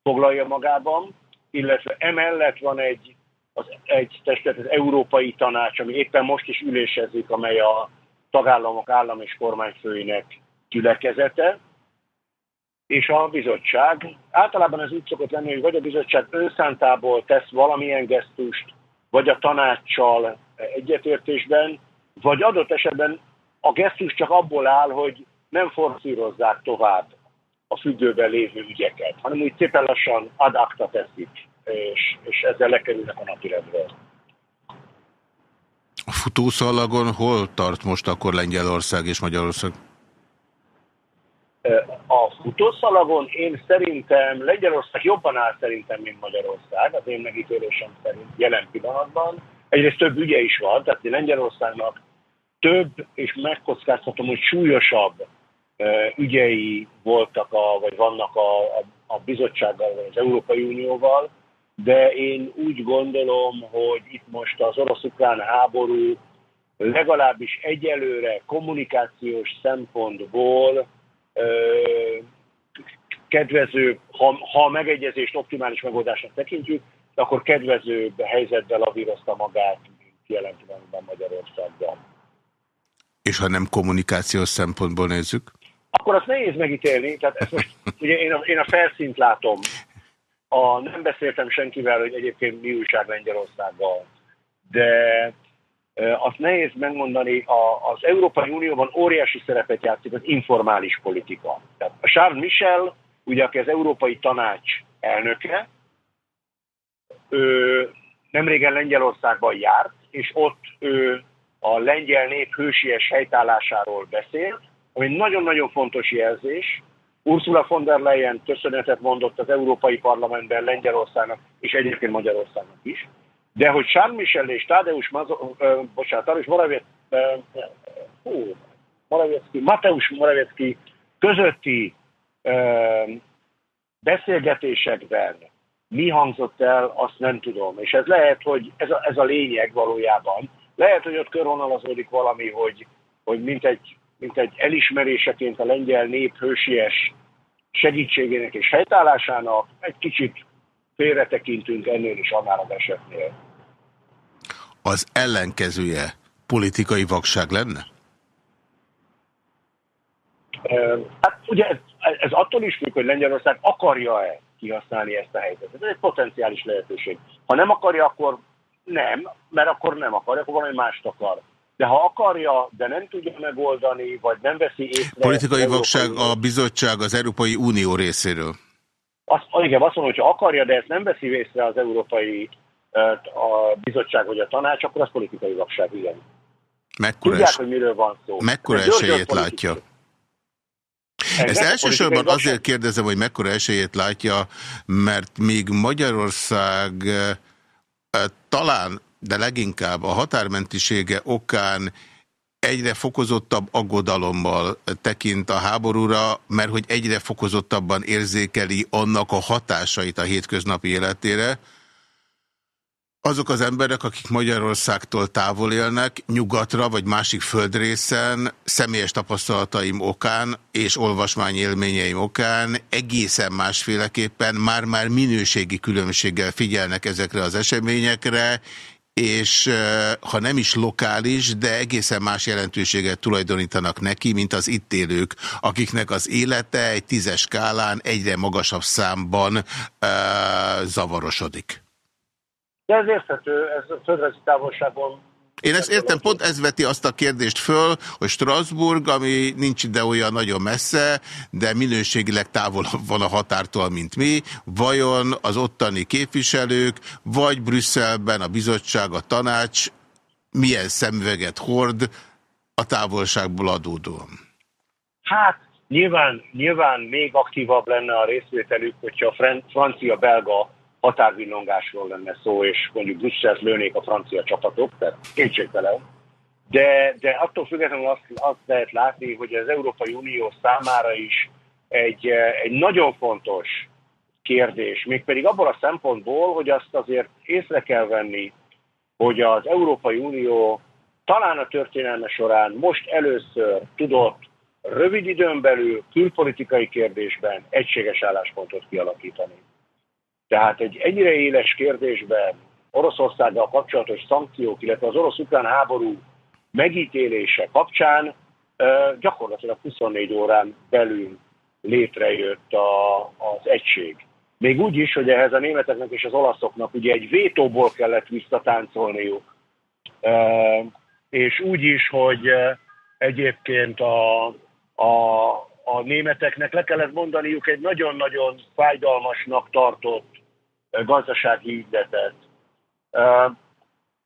foglalja magában, illetve emellett van egy, az, egy testet, az Európai Tanács, ami éppen most is ülésezik, amely a tagállamok állam és kormányfőinek gyülekezete, és a bizottság. Általában ez úgy szokott lenni, hogy vagy a bizottság önszántából tesz valamilyen gesztust, vagy a tanácssal egyetértésben, vagy adott esetben a gesztus csak abból áll, hogy nem forszírozzák tovább a függőben lévő ügyeket, hanem úgy szépen lassan ad acta teszik, és, és ezzel lekerülnek a napirendről. A futószalagon hol tart most akkor Lengyelország és Magyarország? A futószalagon én szerintem Lengyelország jobban áll szerintem, mint Magyarország, az én megítélésem szerint jelen pillanatban. Egyrészt több ügye is van, tehát Lengyelországnak több, és megkockáztatom, hogy súlyosabb ügyei voltak, a, vagy vannak a, a, a bizottsággal, vagy az Európai Unióval, de én úgy gondolom, hogy itt most az orosz-ukrán háború legalábbis egyelőre kommunikációs szempontból kedvező, ha, ha a megegyezést optimális megoldásnak tekintjük, akkor kedvezőbb helyzetben lavírozta magát, mint jelen pillanatban Magyarországban. És ha nem kommunikációs szempontból nézzük? Akkor azt nehéz megítélni. Tehát ezt most, *laughs* ugye én a, én a felszínt látom. A, nem beszéltem senkivel, hogy egyébként mi újság Lengyelországgal. De azt nehéz megmondani, a, az Európai Unióban óriási szerepet játszik az informális politika. Tehát a Charles Michel, ugye aki az Európai Tanács elnöke, ő nemrégen Lengyelországban járt, és ott ő a lengyel nép hősies helytállásáról beszélt, ami nagyon-nagyon fontos jelzés. Ursula von der Leyen köszönetet mondott az Európai Parlamentben Lengyelországnak, és egyébként Magyarországnak is. De hogy Charles Michel és Tadeusz, Mazo, uh, bocsánat, Tadeusz Morawiecki, uh, Morawiecki, Mateusz Morawiecki közötti uh, beszélgetésekben mi hangzott el, azt nem tudom. És ez lehet, hogy ez a, ez a lényeg valójában. Lehet, hogy ott körvonalazódik valami, hogy, hogy mint, egy, mint egy elismeréseként a lengyel nép hősies segítségének és helytállásának egy kicsit félretekintünk ennél is annál az esetnél. Az ellenkezője politikai vakság lenne? Hát ugye ez, ez attól is függ, hogy Lengyelország akarja-e kihasználni ezt a helyzetet. Ez egy potenciális lehetőség. Ha nem akarja, akkor nem, mert akkor nem akarja, akkor valami mást akar. De ha akarja, de nem tudja megoldani, vagy nem veszi észre... Politikai vakság a bizottság az Európai Unió részéről. Azt, igen, azt mondom, hogy ha akarja, de ezt nem veszi észre az Európai a bizottság vagy a tanács, akkor az politikai vakság, igen. Mekkora Tudják, es... hogy miről van szó. Mekkora esélyét látja? Ezt elsősorban azért kérdezem, hogy mekkora esélyét látja, mert még Magyarország talán, de leginkább a határmentisége okán egyre fokozottabb aggodalommal tekint a háborúra, mert hogy egyre fokozottabban érzékeli annak a hatásait a hétköznapi életére, azok az emberek, akik Magyarországtól távol élnek, nyugatra vagy másik földrészen, személyes tapasztalataim okán és olvasmányélményeim okán egészen másféleképpen már-már minőségi különbséggel figyelnek ezekre az eseményekre, és ha nem is lokális, de egészen más jelentőséget tulajdonítanak neki, mint az itt élők, akiknek az élete egy tízes skálán egyre magasabb számban uh, zavarosodik. De ez érthető, ez a földrajzi távolságon én ezt értem, pont ez veti azt a kérdést föl, hogy Strasbourg, ami nincs ide olyan nagyon messze, de minőségileg távol van a határtól, mint mi, vajon az ottani képviselők, vagy Brüsszelben a bizottság, a tanács milyen szemüveget hord a távolságból adódóan? Hát, nyilván, nyilván még aktívabb lenne a részvételük, hogyha francia-belga határvillongásról lenne szó, és mondjuk Brüsszelt lőnék a francia csapatok, tehát kétségtelen. De, de attól függetlenül azt, azt lehet látni, hogy az Európai Unió számára is egy, egy nagyon fontos kérdés, mégpedig abból a szempontból, hogy azt azért észre kell venni, hogy az Európai Unió talán a történelme során most először tudott rövid időn belül külpolitikai kérdésben egységes álláspontot kialakítani. Tehát egy ennyire éles kérdésben Oroszországgal kapcsolatos szankciók, illetve az orosz-ukrán háború megítélése kapcsán gyakorlatilag 24 órán belül létrejött a, az egység. Még úgy is, hogy ehhez a németeknek és az olaszoknak ugye egy vétóból kellett visszatáncolniuk. És úgy is, hogy egyébként a, a, a németeknek le kellett mondaniuk egy nagyon-nagyon fájdalmasnak tartott gazdasági ügyletet.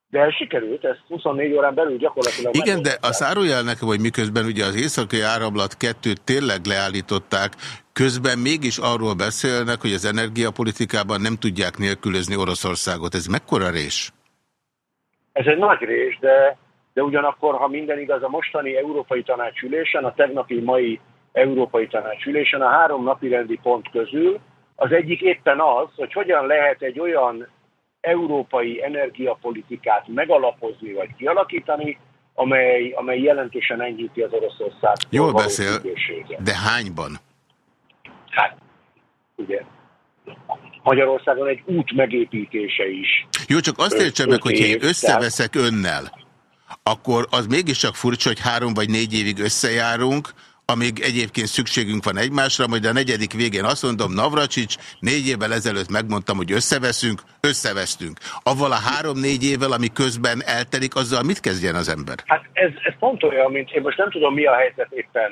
De ez sikerült, ezt 24 órán belül gyakorlatilag... Igen, de az árujjel nekem, hogy miközben ugye az északi áramlat kettőt tényleg leállították, közben mégis arról beszélnek, hogy az energiapolitikában nem tudják nélkülözni Oroszországot. Ez mekkora rés? Ez egy nagy rés, de, de ugyanakkor, ha minden igaz, a mostani Európai Tanácsülésen, a tegnapi mai Európai Tanácsülésen a három napi rendi pont közül az egyik éppen az, hogy hogyan lehet egy olyan európai energiapolitikát megalapozni vagy kialakítani, amely, amely jelentősen enyhíti az Oroszország. Jól beszél, de hányban? Hát, ugye, Magyarországon egy út megépítése is. Jó, csak azt értsem meg, hogy én összeveszek önnel, akkor az mégiscsak furcsa, hogy három vagy négy évig összejárunk, amíg egyébként szükségünk van egymásra, majd a negyedik végén azt mondom, Navracsics, négy évvel ezelőtt megmondtam, hogy összeveszünk, összevesztünk. Avval a három-négy évvel, ami közben eltelik, azzal mit kezdjen az ember? Hát ez, ez pont olyan, mint én most nem tudom, mi a helyzet éppen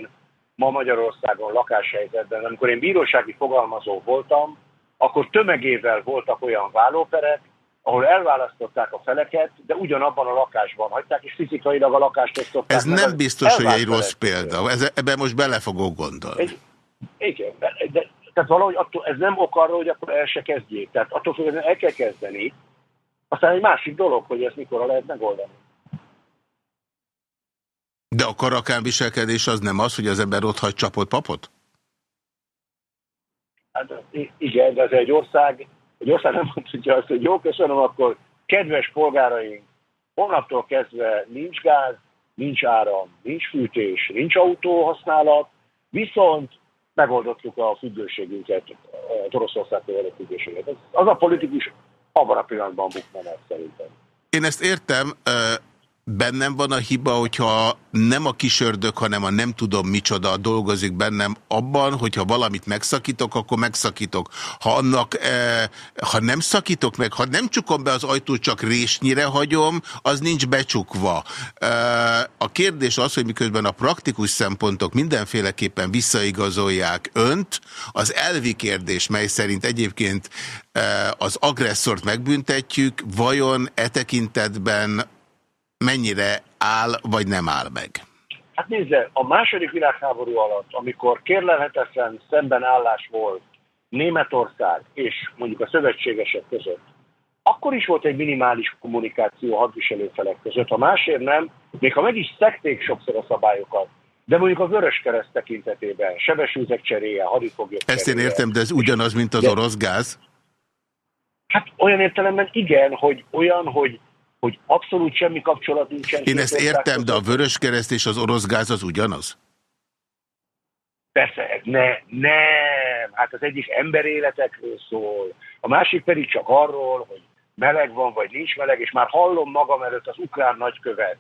ma Magyarországon lakáshelyzetben. Amikor én bírósági fogalmazó voltam, akkor tömegével voltak olyan vállóperek, ahol elválasztották a feleket, de ugyanabban a lakásban hagyták, és fizikailag a lakást osztották. Ez nem biztos, hogy egy rossz példa. Ez, ebben most bele fogok gondolni. Egy, igen, de, tehát valahogy attól, ez nem ok arra, hogy akkor el se kezdjék. Tehát attól függően el kell kezdeni. Aztán egy másik dolog, hogy ezt mikor lehet megoldani. De a karakán viselkedés az nem az, hogy az ember ott hagy csapott papot? Hát igen, de ez egy ország egy ország nem mondhatja azt, hogy jó, köszönöm, akkor kedves polgáraink, holnaptól kezdve nincs gáz, nincs áram, nincs fűtés, nincs autóhasználat, viszont megoldottuk a függőségünket, a Oroszországtól való függőséget. Az a politikus abban a pillanatban bukna meg szerintem. Én ezt értem, bennem van a hiba, hogyha nem a kisördök, hanem a nem tudom micsoda dolgozik bennem abban, hogyha valamit megszakítok, akkor megszakítok. Ha, annak, eh, ha nem szakítok meg, ha nem csukom be az ajtót, csak résnyire hagyom, az nincs becsukva. Eh, a kérdés az, hogy miközben a praktikus szempontok mindenféleképpen visszaigazolják önt, az elvi kérdés, mely szerint egyébként eh, az agresszort megbüntetjük, vajon e tekintetben mennyire áll, vagy nem áll meg? Hát nézze, a második világháború alatt, amikor kérlelhetetlen szembenállás volt Németország és mondjuk a szövetségesek között, akkor is volt egy minimális kommunikáció hadviselőfelek között. Ha másért nem, még ha meg is szekték sokszor a szabályokat, de mondjuk a vörös kereszt tekintetében, sebesültek cseréje, hadifoglyok Ezt én értem, de ez ugyanaz, mint az de... orosz gáz? Hát olyan értelemben igen, hogy olyan, hogy, hogy abszolút semmi kapcsolat nincsen. Én ezt értem, de a vörös kereszt és az orosz gáz az ugyanaz? Persze, ne, nem. Hát az egyik emberéletekről szól, a másik pedig csak arról, hogy meleg van, vagy nincs meleg, és már hallom magam előtt az ukrán nagykövet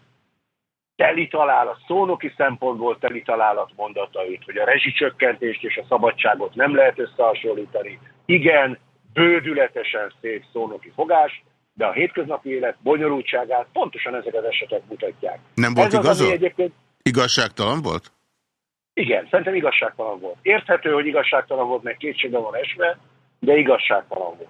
teli találat, szónoki szempontból teli találat mondatait, hogy a rezsicsökkentést és a szabadságot nem lehet összehasonlítani. Igen, bődületesen szép szónoki fogás, de a hétköznapi élet bonyolultságát pontosan ezek az esetek mutatják. Nem volt igaz? Egyébként... Igazságtalan volt? Igen, szerintem igazságtalan volt. Érthető, hogy igazságtalan volt, mert kétségbe van esve, de igazságtalan volt.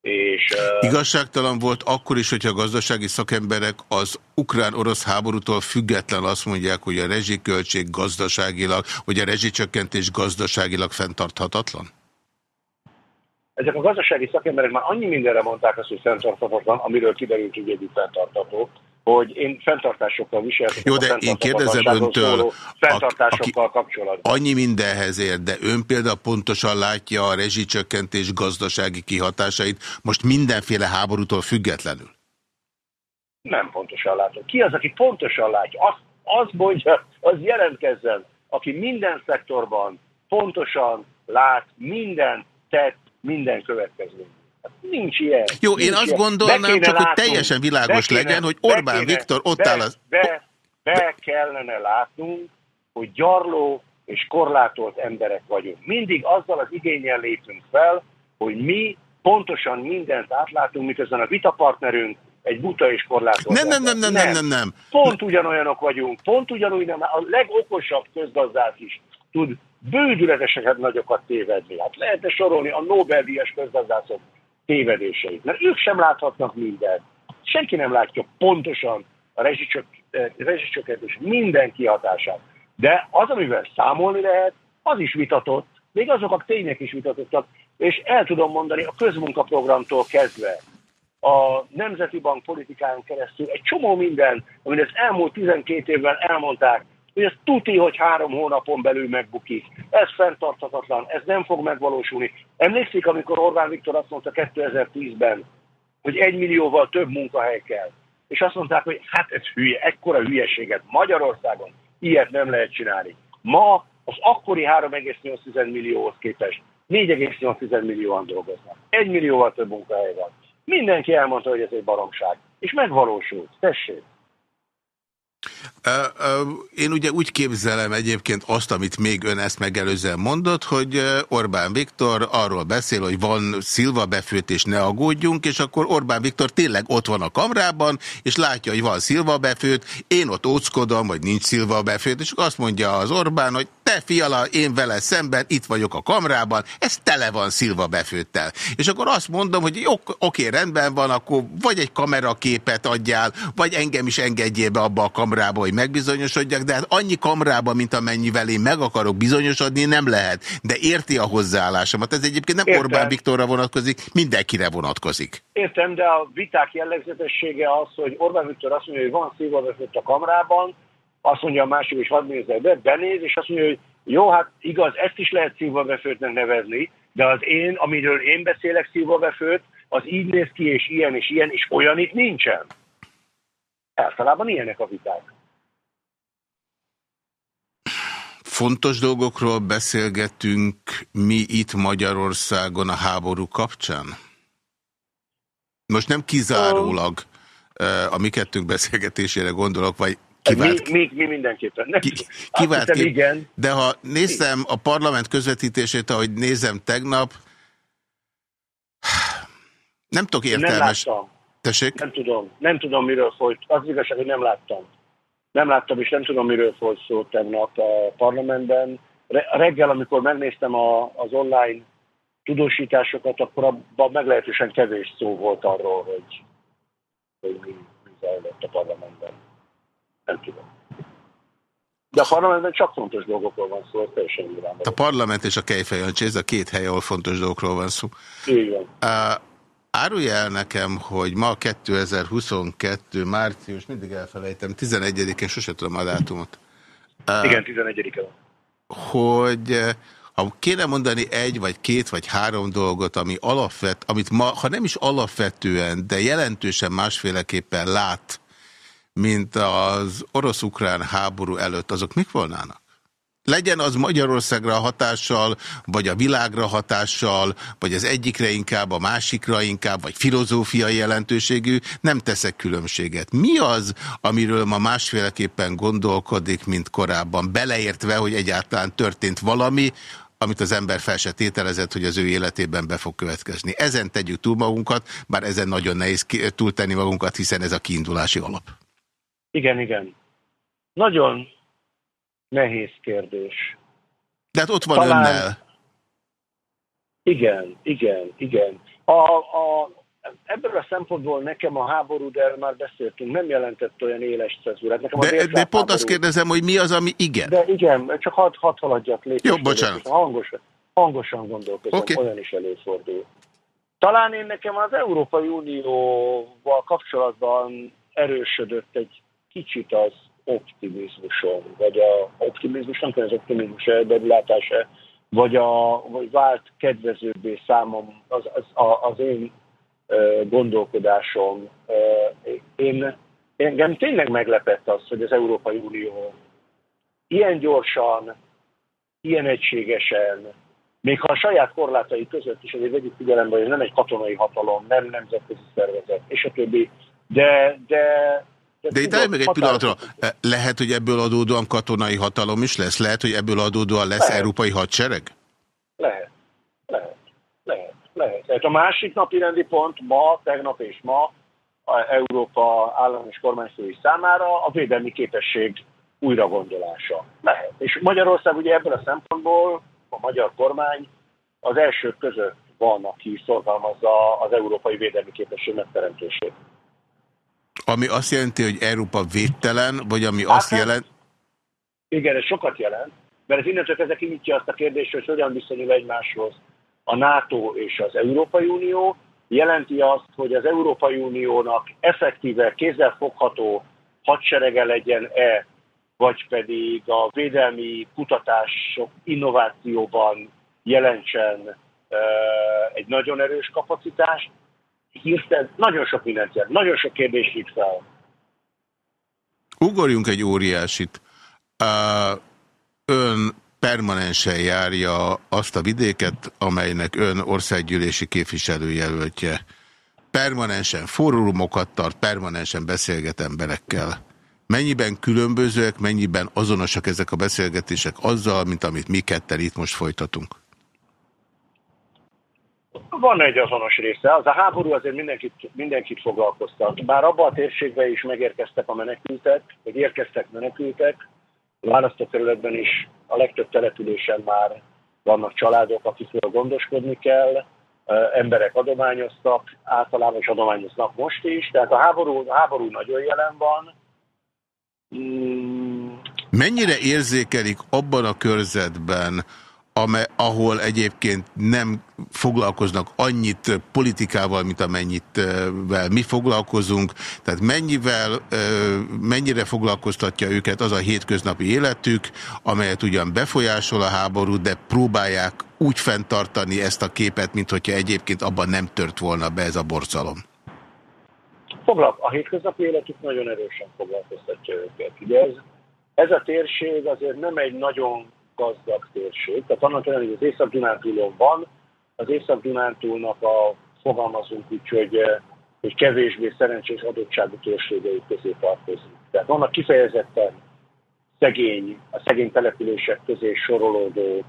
És, uh... Igazságtalan volt akkor is, hogyha a gazdasági szakemberek az ukrán-orosz háborútól független azt mondják, hogy a rezsiköltség gazdaságilag, vagy a rezsicsökkentés gazdaságilag fenntarthatatlan? Ezek a gazdasági szakemberek már annyi mindenre mondták azt, hogy fenntarthatatlan, amiről kiderült, hogy együtt fenntartható, hogy én fenntartásokkal viselhetek. Jó, de én kérdezem öntől, fenntartásokkal aki kapcsolatban. Annyi mindenhez ér, de ön például pontosan látja a rezsicsökkentés gazdasági kihatásait, most mindenféle háborútól függetlenül? Nem pontosan látom. Ki az, aki pontosan látja? Az, az mondja, az jelentkezzen, aki minden szektorban pontosan lát minden tett, minden következményt. Hát nincs ilyen. Jó, nincs én azt ilyen. gondolnám, csak látnunk, hogy teljesen világos kéne, legyen, hogy Orbán kéne, Viktor ott be, áll az... Be, be kellene látnunk, hogy gyarló és korlátolt emberek vagyunk. Mindig azzal az igényel lépünk fel, hogy mi pontosan mindent átlátunk, miközben a vitapartnerünk egy buta és korlátolt. Nem, nem, nem, nem, nem, nem, nem. Pont ugyanolyanok vagyunk, pont ugyanúgy nem. A legokosabb közgazdás is tud bődületeseket nagyokat tévedni. Hát lehetne sorolni a Nobel-díjas közgazdászok tévedéseit. Mert ők sem láthatnak mindent. Senki nem látja pontosan a rezsicsökkentés minden kihatását. De az, amivel számolni lehet, az is vitatott, még azok a tények is vitatottak, és el tudom mondani a közmunkaprogramtól kezdve, a Nemzeti Bank politikán keresztül egy csomó minden, amit az elmúlt 12 évben elmondták, hogy ez tuti, hogy három hónapon belül megbukik. Ez fenntarthatatlan, ez nem fog megvalósulni. Emlékszik, amikor Orbán Viktor azt mondta 2010-ben, hogy egy millióval több munkahely kell. És azt mondták, hogy hát ez hülye, ekkora hülyeséget Magyarországon ilyet nem lehet csinálni. Ma az akkori 3,8 millióhoz képest 4,8 millióan dolgoznak. Egy millióval több munkahely van. Mindenki elmondta, hogy ez egy baromság. És megvalósult. Tessék. Én ugye úgy képzelem egyébként azt, amit még ön ezt megelőzően mondott, hogy Orbán Viktor arról beszél, hogy van szilva befőt és ne aggódjunk, és akkor Orbán Viktor tényleg ott van a kamrában, és látja, hogy van szilva befőt, én ott óckodom, hogy nincs szilva befőt, és azt mondja az Orbán, hogy te fiala, én vele szemben, itt vagyok a kamrában, ez tele van szilva befőttel. És akkor azt mondom, hogy oké, oké, rendben van, akkor vagy egy kameraképet adjál, vagy engem is engedjél be abba a kamrába, hogy megbizonyosodjak, de hát annyi kamrába, mint amennyivel én meg akarok bizonyosodni, nem lehet. De érti a hozzáállásomat. Ez egyébként nem Értem. Orbán Viktorra vonatkozik, mindenkire vonatkozik. Értem, de a viták jellegzetessége az, hogy Orbán Viktor azt mondja, hogy van szilva befőtt a kamrában, azt mondja a másik, és hadd nézze be, benéz, és azt mondja, hogy jó, hát igaz, ezt is lehet szilvabefőtnek nevezni, de az én, amiről én beszélek szilvabefőt, az így néz ki, és ilyen, és ilyen, és olyan itt nincsen. Általában ilyenek a viták. Fontos dolgokról beszélgetünk mi itt Magyarországon a háború kapcsán? Most nem kizárólag a mi kettőnk beszélgetésére gondolok, vagy Kivált, mi, mi, mi mindenképpen. Nem, ki, kivált hiszem, igen. De ha néztem a parlament közvetítését, ahogy nézem tegnap, nem tudok értelmes... Nem láttam. Tessék? Nem tudom. Nem tudom, miről folyt. Az igazság, hogy nem láttam. Nem láttam, és nem tudom, miről folyt szó tegnap a parlamentben. Reggel, amikor megnéztem a, az online tudósításokat, akkor abban meglehetősen kevés szó volt arról, hogy, hogy mi, mi zajlott a parlamentben. Nem tudom. De a parlamentben csak fontos dolgokról van szó, teljesen nyilvánvaló. A parlament és a Kejfejancsi, ez a két hely, ahol fontos dolgokról van szó. Igen. Uh, árulja el nekem, hogy ma 2022. március, mindig elfelejtem, 11-én, sose tudom a dátumot. Igen, 11-e van. Hogy Ha kéne mondani egy, vagy két, vagy három dolgot, ami alapvet, amit ma, ha nem is alapvetően, de jelentősen másféleképpen lát, mint az orosz-ukrán háború előtt, azok mik volnának? Legyen az Magyarországra hatással, vagy a világra hatással, vagy az egyikre inkább, a másikra inkább, vagy filozófiai jelentőségű, nem teszek különbséget. Mi az, amiről ma másféleképpen gondolkodik, mint korábban, beleértve, hogy egyáltalán történt valami, amit az ember fel se tételezett, hogy az ő életében be fog következni. Ezen tegyük túl magunkat, bár ezen nagyon nehéz túltenni magunkat, hiszen ez a kiindulási alap. Igen, igen. Nagyon nehéz kérdés. De hát ott van Talán... önnel. Igen, igen, igen. A, a, ebből a szempontból nekem a háború, de erről már beszéltünk, nem jelentett olyan éles cezúrát. Nekem de, de pont háború, azt kérdezem, hogy mi az, ami igen. De igen, csak hadd had haladjak lépést. Jó, bocsánat. Hangosan, hangosan gondolkozom, okay. olyan is előfordul. Talán én nekem az Európai Unióval kapcsolatban erősödött egy kicsit az optimizmuson, vagy a optimizmus, nem kell az optimizmus elderülátása, vagy, a, vagy vált kedvezőbbé számom az, az, az én gondolkodásom. Én, engem tényleg meglepett az, hogy az Európai Unió ilyen gyorsan, ilyen egységesen, még ha a saját korlátai között is azért vegyük figyelembe, hogy nem egy katonai hatalom, nem nemzetközi szervezet, és a többi, de, de de itt állj meg egy pillanatra. Lehet, hogy ebből adódóan katonai hatalom is lesz? Lehet, hogy ebből adódóan lesz lehet. európai hadsereg? Lehet. Lehet. Lehet. Lehet. Tehát a másik napi rendi pont ma, tegnap és ma a Európa állam és kormányfői számára a védelmi képesség újragondolása. Lehet. És Magyarország ugye ebből a szempontból a magyar kormány az elsők között van, aki szorgalmazza az európai védelmi képesség megteremtését. Ami azt jelenti, hogy Európa védtelen, vagy ami hát, azt jelent... Igen, ez sokat jelent, mert ez innentől kezdve kinyitja azt a kérdést, hogy hogyan viszonyul egymáshoz a NATO és az Európai Unió. Jelenti azt, hogy az Európai Uniónak effektíve, kézzelfogható hadserege legyen-e, vagy pedig a védelmi kutatások innovációban jelentsen egy nagyon erős kapacitást, hirtelen nagyon sok mindent jelent, nagyon sok kérdést itt fel. Ugorjunk egy óriásit. Ön permanensen járja azt a vidéket, amelynek ön országgyűlési képviselőjelöltje. Permanensen fórumokat tart, permanensen beszélget emberekkel. Mennyiben különbözőek, mennyiben azonosak ezek a beszélgetések azzal, mint amit mi ketten itt most folytatunk? Van egy azonos része. Az a háború azért mindenkit, mindenkit foglalkoztat. Bár abban a térségben is megérkeztek a menekültek, vagy érkeztek menekültek, a választókerületben is a legtöbb településen már vannak családok, akikről gondoskodni kell, emberek adományoztak, általában is adományoznak most is, tehát a háború, a háború nagyon jelen van. Mm. Mennyire érzékelik abban a körzetben, amely, ahol egyébként nem foglalkoznak annyit politikával, mint amennyit mi foglalkozunk, tehát mennyivel, mennyire foglalkoztatja őket az a hétköznapi életük, amelyet ugyan befolyásol a háború, de próbálják úgy fenntartani ezt a képet, mint hogyha egyébként abban nem tört volna be ez a borcalom. Foglal, a hétköznapi életük nagyon erősen foglalkoztatja őket. Ugye ez, ez a térség azért nem egy nagyon gazdag térség. Tehát annak ellenére, hogy az Észak-Dunántúlon van, az Észak-Dunántúlnak a fogalmazunk úgy, hogy, eh, hogy kevésbé szerencsés adottságú térségei közé tartozik. Tehát vannak kifejezetten szegény, a szegény települések közé sorolódó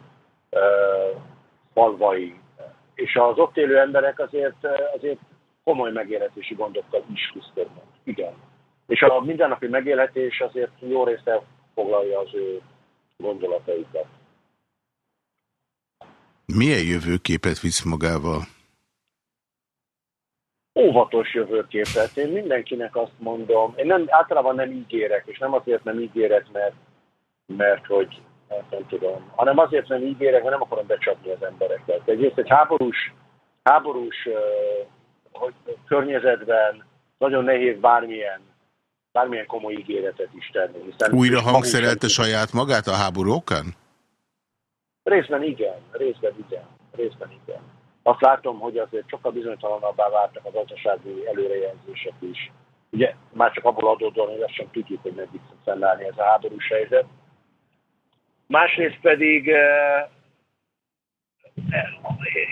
uh, falvai, és az ott élő emberek azért, eh, azért komoly megélhetési gondokkal is küzdködnek. Igen. És a mindennapi megélhetés azért jó része foglalja az ő gondolataikat. Milyen jövőképet visz magával? Óvatos jövőképet. Én mindenkinek azt mondom, én nem, általában nem ígérek, és nem azért nem ígérek, mert, mert hogy hát nem tudom, hanem azért nem ígérek, mert nem akarom becsapni az embereket. Egyrészt egy háborús, háborús uh, hogy környezetben nagyon nehéz bármilyen bármilyen komoly ígéretet is tenni. Hiszen Újra hangszerelte saját magát a háború okán? Részben igen, részben igen, részben igen. Azt látom, hogy azért sokkal bizonytalanabbá váltak a gazdasági előrejelzések is. Ugye már csak abból adódóan, hogy azt sem tudjuk, hogy meddig fog fennállni ez a háborús helyzet. Másrészt pedig eh,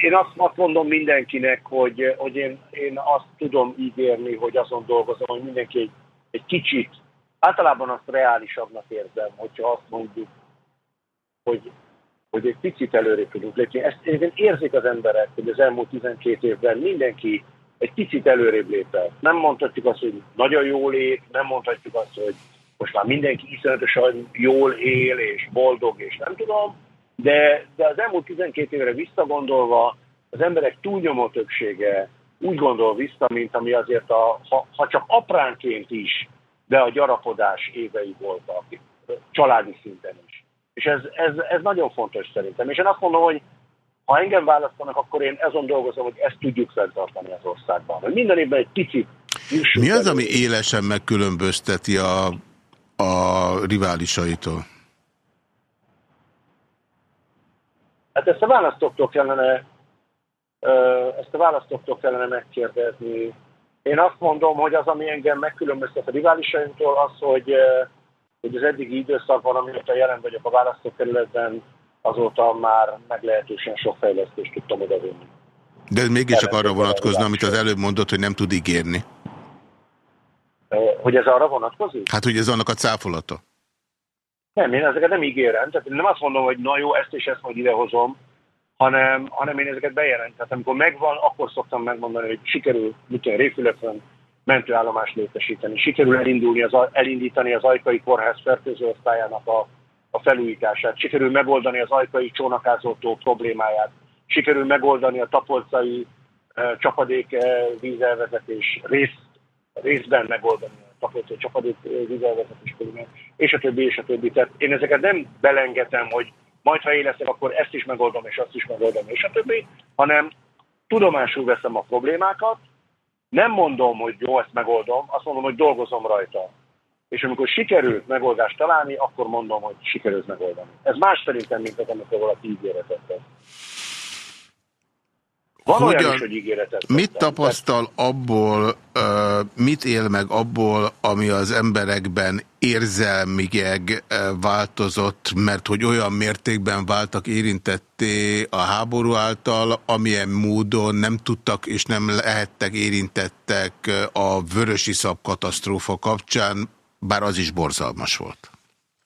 én azt, azt mondom mindenkinek, hogy, hogy én, én azt tudom ígérni, hogy azon dolgozom, hogy mindenki egy, egy kicsit, általában azt reálisabbnak érzem, hogyha azt mondjuk, hogy, hogy egy picit előre tudunk lépni. Ezt én érzik az emberek, hogy az elmúlt 12 évben mindenki egy picit előrébb lépett. Nem mondhatjuk azt, hogy nagyon jól lép, nem mondhatjuk azt, hogy most már mindenki iszonyatosan jól él és boldog, és nem tudom, de, de az elmúlt 12 évre visszagondolva az emberek túlnyomó többsége úgy gondol vissza, mint ami azért, a, ha, ha csak apránként is, de a gyarapodás évei voltak, családi szinten is. És ez, ez, ez nagyon fontos szerintem. És én azt mondom, hogy ha engem választanak, akkor én azon dolgozom, hogy ezt tudjuk fenntartani az országban. Hogy minden évben egy picit Mi az, ami élesen megkülönbözteti a, a riválisaitól? Hát ezt a választóktól kellene, ezt a választóktól kellene megkérdezni. Én azt mondom, hogy az, ami engem megkülönböztet a riválisaimtól, az, hogy, hogy az eddigi időszakban, amióta jelen vagyok a választókerületben, azóta már meglehetősen sok fejlesztést tudtam odavinni. De ez mégiscsak arra vonatkozna, amit az előbb mondott, hogy nem tud ígérni. Hogy ez arra vonatkozik? Hát, hogy ez annak a cáfolata. Nem, én ezeket nem ígérem. Tehát én nem azt mondom, hogy na jó, ezt és ezt majd idehozom, hanem, hanem én ezeket bejelent. Tehát amikor megvan, akkor szoktam megmondani, hogy sikerül, mit tudom, Réfülökön mentőállomást létesíteni, sikerül elindulni az, elindítani az ajkai kórház fertőzőosztályának a, a felújítását, sikerül megoldani az ajkai csónakázótó problémáját, sikerül megoldani a tapolcai e, csapadék e, vízelvezetés, rész, részben megoldani tapolcai csapadék e, vízelvezetés problémát, és a többi, és a többi. Tehát én ezeket nem belengetem, hogy majd ha én leszek, akkor ezt is megoldom, és azt is megoldom, és a többi, hanem tudomásul veszem a problémákat, nem mondom, hogy jó, ezt megoldom, azt mondom, hogy dolgozom rajta. És amikor sikerült megoldást találni, akkor mondom, hogy sikerült megoldani. Ez más szerintem, mint az, amikor valaki ígéretet tesz. Van Hogyan, olyan is, hogy ígéretet Mit tapasztal abból, mit él meg abból, ami az emberekben érzelmigeg változott, mert hogy olyan mértékben váltak érintetté a háború által, amilyen módon nem tudtak és nem lehettek érintettek a vörösi szab katasztrófa kapcsán, bár az is borzalmas volt.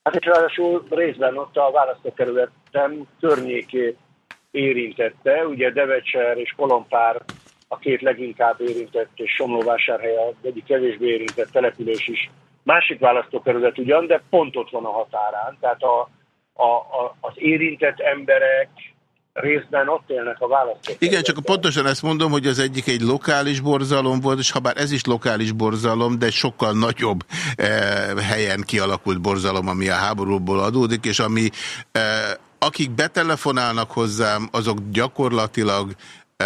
Hát itt ráadásul részben ott a választókerületem környékét érintette. Ugye Devecser és Kolompár a két leginkább érintett, és Somlóvásárhely a egyik kevésbé érintett település is. Másik választókerület ugyan, de pont ott van a határán. Tehát a, a, a, az érintett emberek részben ott élnek a választók. Igen, csak pontosan ezt mondom, hogy az egyik egy lokális borzalom volt, és ha bár ez is lokális borzalom, de sokkal nagyobb eh, helyen kialakult borzalom, ami a háborúból adódik, és ami eh, akik betelefonálnak hozzám, azok gyakorlatilag e,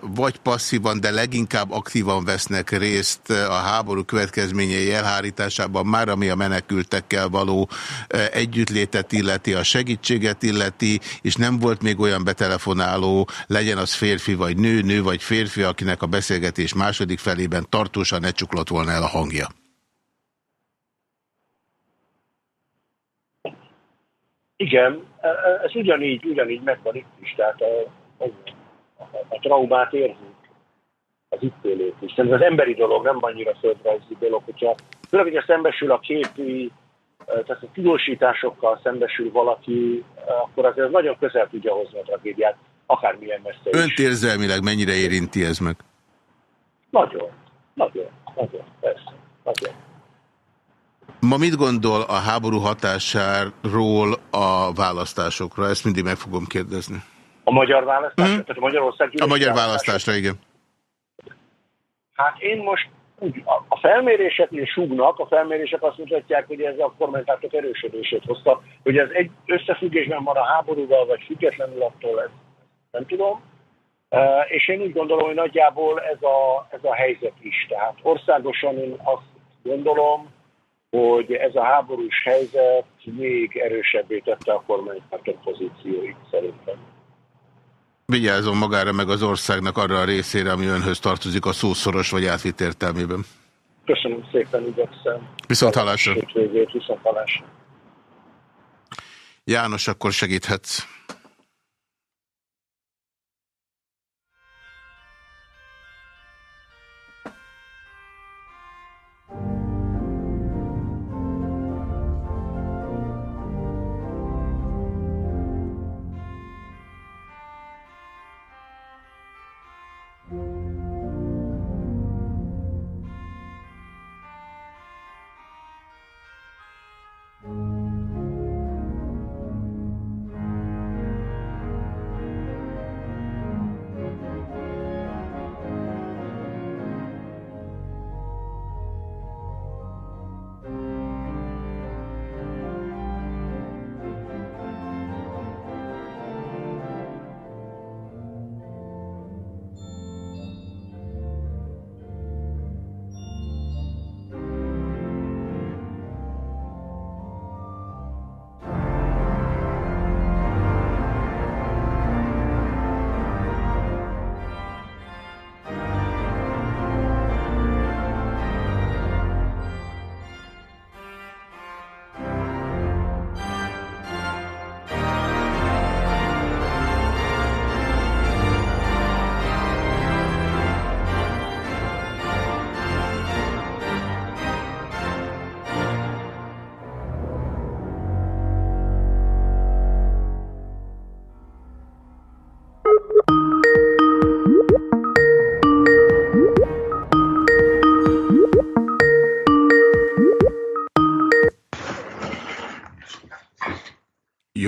vagy passzívan, de leginkább aktívan vesznek részt a háború következményei elhárításában, már ami a menekültekkel való e, együttlétet illeti, a segítséget illeti, és nem volt még olyan betelefonáló, legyen az férfi vagy nő, nő vagy férfi, akinek a beszélgetés második felében tartósan ne csuklott volna el a hangja. Igen, e, e, ez ugyanígy, ugyanígy megvan itt is, tehát a, a, a, a traumát érzünk az itt élők is. Ez az emberi dolog, nem annyira földrajzi dolog, hogyha főleg, hogyha szembesül a képi, e, tehát a tudósításokkal szembesül valaki, akkor azért nagyon közel tudja hozni a tragédiát, akármilyen messze is. Önt érzelmileg mennyire érinti ez meg? Nagyon, nagyon, nagyon, persze, nagyon. Ma mit gondol a háború hatásáról a választásokra? Ezt mindig meg fogom kérdezni. A magyar választásra? Hmm. Tehát a Magyarország A magyar választásra, igen. Hát én most úgy, a felméréseknél súgnak, a felmérések azt mutatják, hogy ez a kormánypártok erősödését hozta, hogy ez egy összefüggésben van a háborúval, vagy függetlenül attól, ez nem tudom. És én úgy gondolom, hogy nagyjából ez a, ez a helyzet is. Tehát országosan én azt gondolom, hogy ez a háborús helyzet még erősebbé tette a kormánypártok pozícióit szerintem. Vigyázom magára meg az országnak arra a részére, ami önhöz tartozik a szószoros vagy átvitt értelmében. Köszönöm szépen, igyekszem. Viszont hallásra. Viszont hallásra. János, akkor segíthetsz.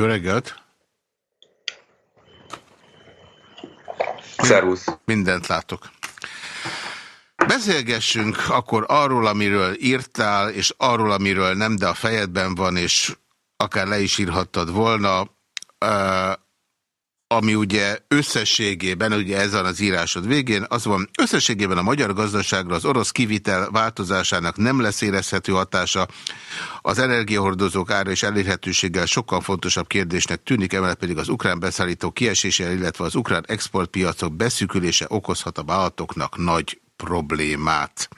Reggelt! Szervusz! Mindent látok. Beszélgessünk akkor arról, amiről írtál, és arról, amiről nem, de a fejedben van, és akár le is írhattad volna ami ugye összességében, ugye ezen az írásod végén, az van, összességében a magyar gazdaságra az orosz kivitel változásának nem lesz érezhető hatása, az energiahordozók ára és elérhetőséggel sokkal fontosabb kérdésnek tűnik, emellett pedig az ukrán beszállító kiesése, illetve az ukrán exportpiacok beszűkülése okozhat a vállalatoknak nagy problémát.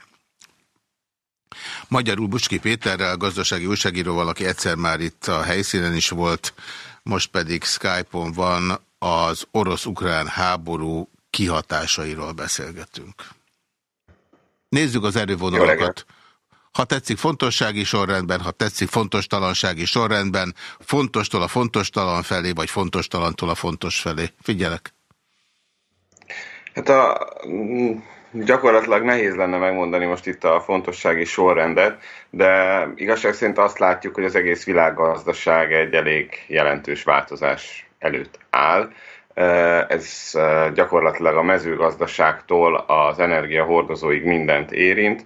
Magyarul Bucski Péterrel, gazdasági újságíróval, aki egyszer már itt a helyszínen is volt, most pedig Skype-on van, az orosz-ukrán háború kihatásairól beszélgetünk. Nézzük az erővonalakat. Ha tetszik fontossági sorrendben, ha tetszik fontos talansági sorrendben, fontostól a fontos talan felé, vagy fontos talantól a fontos felé. Figyelek! Hát a, gyakorlatilag nehéz lenne megmondani most itt a fontossági sorrendet, de igazság szerint azt látjuk, hogy az egész világgazdaság egy elég jelentős változás előtt áll. Ez gyakorlatilag a mezőgazdaságtól az energiahordozóig mindent érint.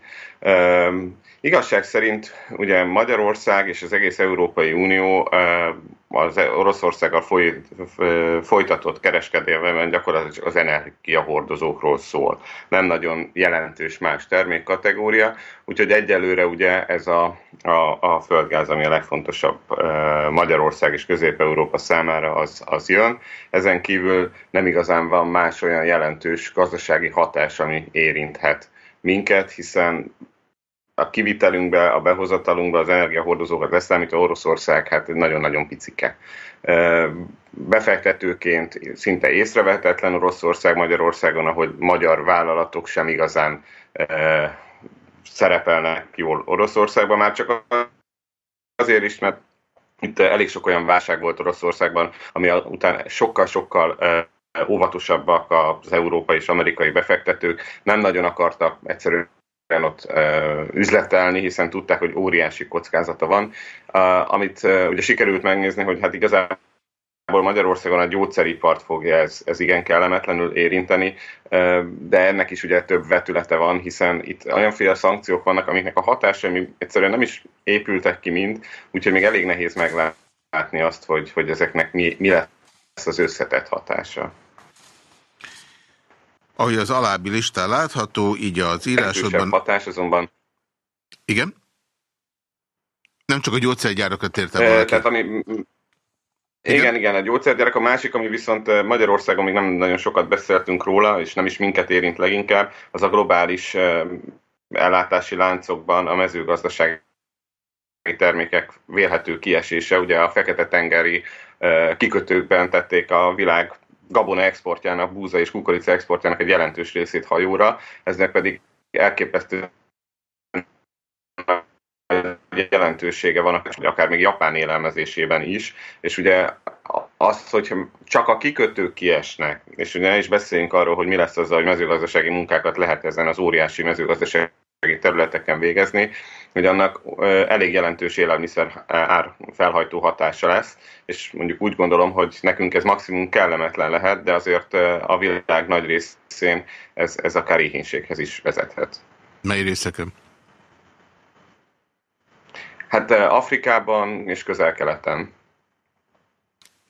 Igazság szerint ugye Magyarország és az egész Európai Unió az Oroszországgal foly, folytatott kereskedelmeben gyakorlatilag az energiahordozókról szól. Nem nagyon jelentős más termékkategória, úgyhogy egyelőre ugye ez a, a, a földgáz, ami a legfontosabb Magyarország és Közép-Európa számára, az, az jön. Ezen kívül nem igazán van más olyan jelentős gazdasági hatás, ami érinthet minket, hiszen a kivitelünkbe, a behozatalunkba az energiahordozókat leszámítva Oroszország hát nagyon-nagyon picike. Befektetőként szinte észrevehetetlen Oroszország Magyarországon, ahogy magyar vállalatok sem igazán szerepelnek jól Oroszországban, már csak azért is, mert itt elég sok olyan válság volt Oroszországban, ami után sokkal-sokkal óvatosabbak az európai és amerikai befektetők, nem nagyon akartak egyszerűen ott üzletelni, hiszen tudták, hogy óriási kockázata van. Amit ugye sikerült megnézni, hogy hát igazából Magyarországon a gyógyszeripart fogja ez, ez igen kellemetlenül érinteni, de ennek is ugye több vetülete van, hiszen itt olyanféle szankciók vannak, amiknek a hatásai egyszerűen nem is épültek ki mind, úgyhogy még elég nehéz meglátni azt, hogy, hogy ezeknek mi, mi lesz az összetett hatása. Ahogy az alábbi listán látható, így az írásodban... hatás azonban... Igen? Nem csak a gyógyszergyárakat értem valaki. Tehát ami... Igen, igen, igen, a gyógyszergyárak. A másik, ami viszont Magyarországon még nem nagyon sokat beszéltünk róla, és nem is minket érint leginkább, az a globális ellátási láncokban a mezőgazdaság termékek vélhető kiesése. Ugye a Fekete-tengeri kikötőkben tették a világ gabona exportjának, búza és kukorica exportjának egy jelentős részét hajóra, eznek pedig elképesztő jelentősége van, akár még Japán élelmezésében is, és ugye az, hogy csak a kikötők kiesnek, és ugye is beszéljünk arról, hogy mi lesz azzal, hogy mezőgazdasági munkákat lehet ezen az óriási mezőgazdasági területeken végezni, hogy annak elég jelentős élelmiszer ár felhajtó hatása lesz, és mondjuk úgy gondolom, hogy nekünk ez maximum kellemetlen lehet, de azért a világ nagy részén ez, ez akár éhénységhez is vezethet. Mely részeken? Hát Afrikában és közel-keleten.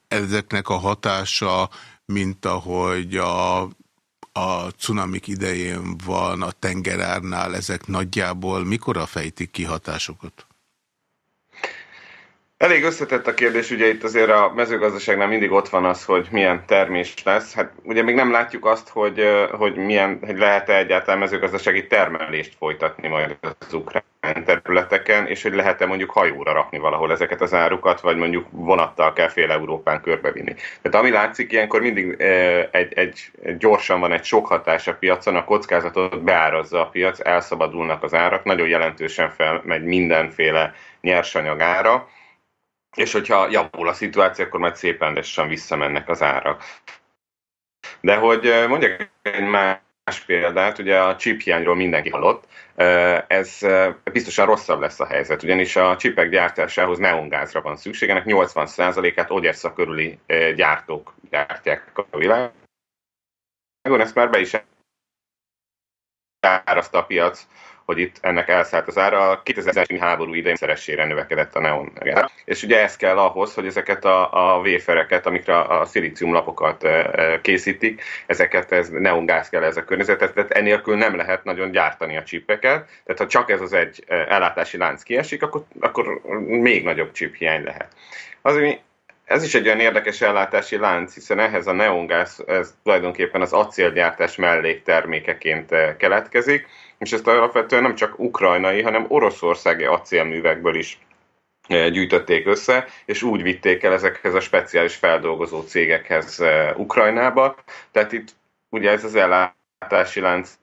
Ezeknek a hatása, mint ahogy a a cunamik idején van a tengerárnál, ezek nagyjából mikor fejtik ki hatásokat? Elég összetett a kérdés, ugye itt azért a mezőgazdaságnál mindig ott van az, hogy milyen termés lesz. Hát ugye még nem látjuk azt, hogy, hogy, milyen, hogy lehet-e egyáltalán mezőgazdasági termelést folytatni majd az ukrán területeken, és hogy lehet-e mondjuk hajóra rakni valahol ezeket az árukat, vagy mondjuk vonattal kell fél Európán körbevinni. Tehát ami látszik, ilyenkor mindig egy, egy, gyorsan van egy sok hatás a piacon, a kockázatot beárazza a piac, elszabadulnak az árak, nagyon jelentősen felmegy mindenféle nyersanyag ára, és hogyha javul a szituáció, akkor majd szépen lassan visszamennek az árak. De hogy mondjak egy más példát, ugye a chip hiányról mindenki hallott, ez biztosan rosszabb lesz a helyzet, ugyanis a csipek gyártásához neongázra van szükség, ennek 80%-át Odessa körüli gyártók gyártják a világon. Ezt már be is árazta a piac hogy itt ennek elszállt az ára. A 2000 háború idején szeresére növekedett a neon És ugye ez kell ahhoz, hogy ezeket a, a véfereket, amikre a szilíciumlapokat e, készítik, ezeket ez neongáz kell ez a környezetet, tehát enélkül nem lehet nagyon gyártani a csipeket. Tehát ha csak ez az egy ellátási lánc kiesik, akkor, akkor még nagyobb csip hiány lehet. Az, ami ez is egy olyan érdekes ellátási lánc, hiszen ehhez a neongáz ez tulajdonképpen az acélgyártás melléktermékeként keletkezik, és ezt alapvetően nem csak ukrajnai, hanem oroszországi acélművekből is eh, gyűjtötték össze, és úgy vitték el ezekhez a speciális feldolgozó cégekhez eh, Ukrajnába. Tehát itt ugye ez az ellátási lánc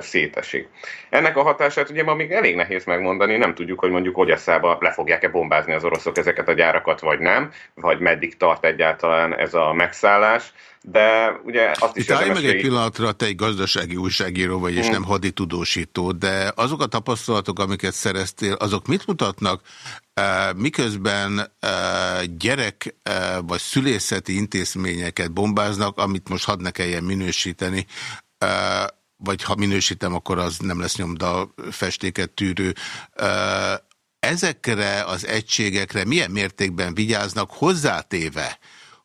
szétesik. Ennek a hatását ugye ma még elég nehéz megmondani, nem tudjuk, hogy mondjuk Ogyeszába le fogják-e bombázni az oroszok ezeket a gyárakat, vagy nem, vagy meddig tart egyáltalán ez a megszállás de ugye azt is... Itt állj meg egy pillanatra, te egy gazdasági újságíró vagy, és hmm. nem haditudósító, de azok a tapasztalatok, amiket szereztél, azok mit mutatnak, miközben gyerek vagy szülészeti intézményeket bombáznak, amit most hadd ne kelljen minősíteni, vagy ha minősítem, akkor az nem lesz nyomda festéket tűrő. Ezekre az egységekre milyen mértékben vigyáznak hozzátéve,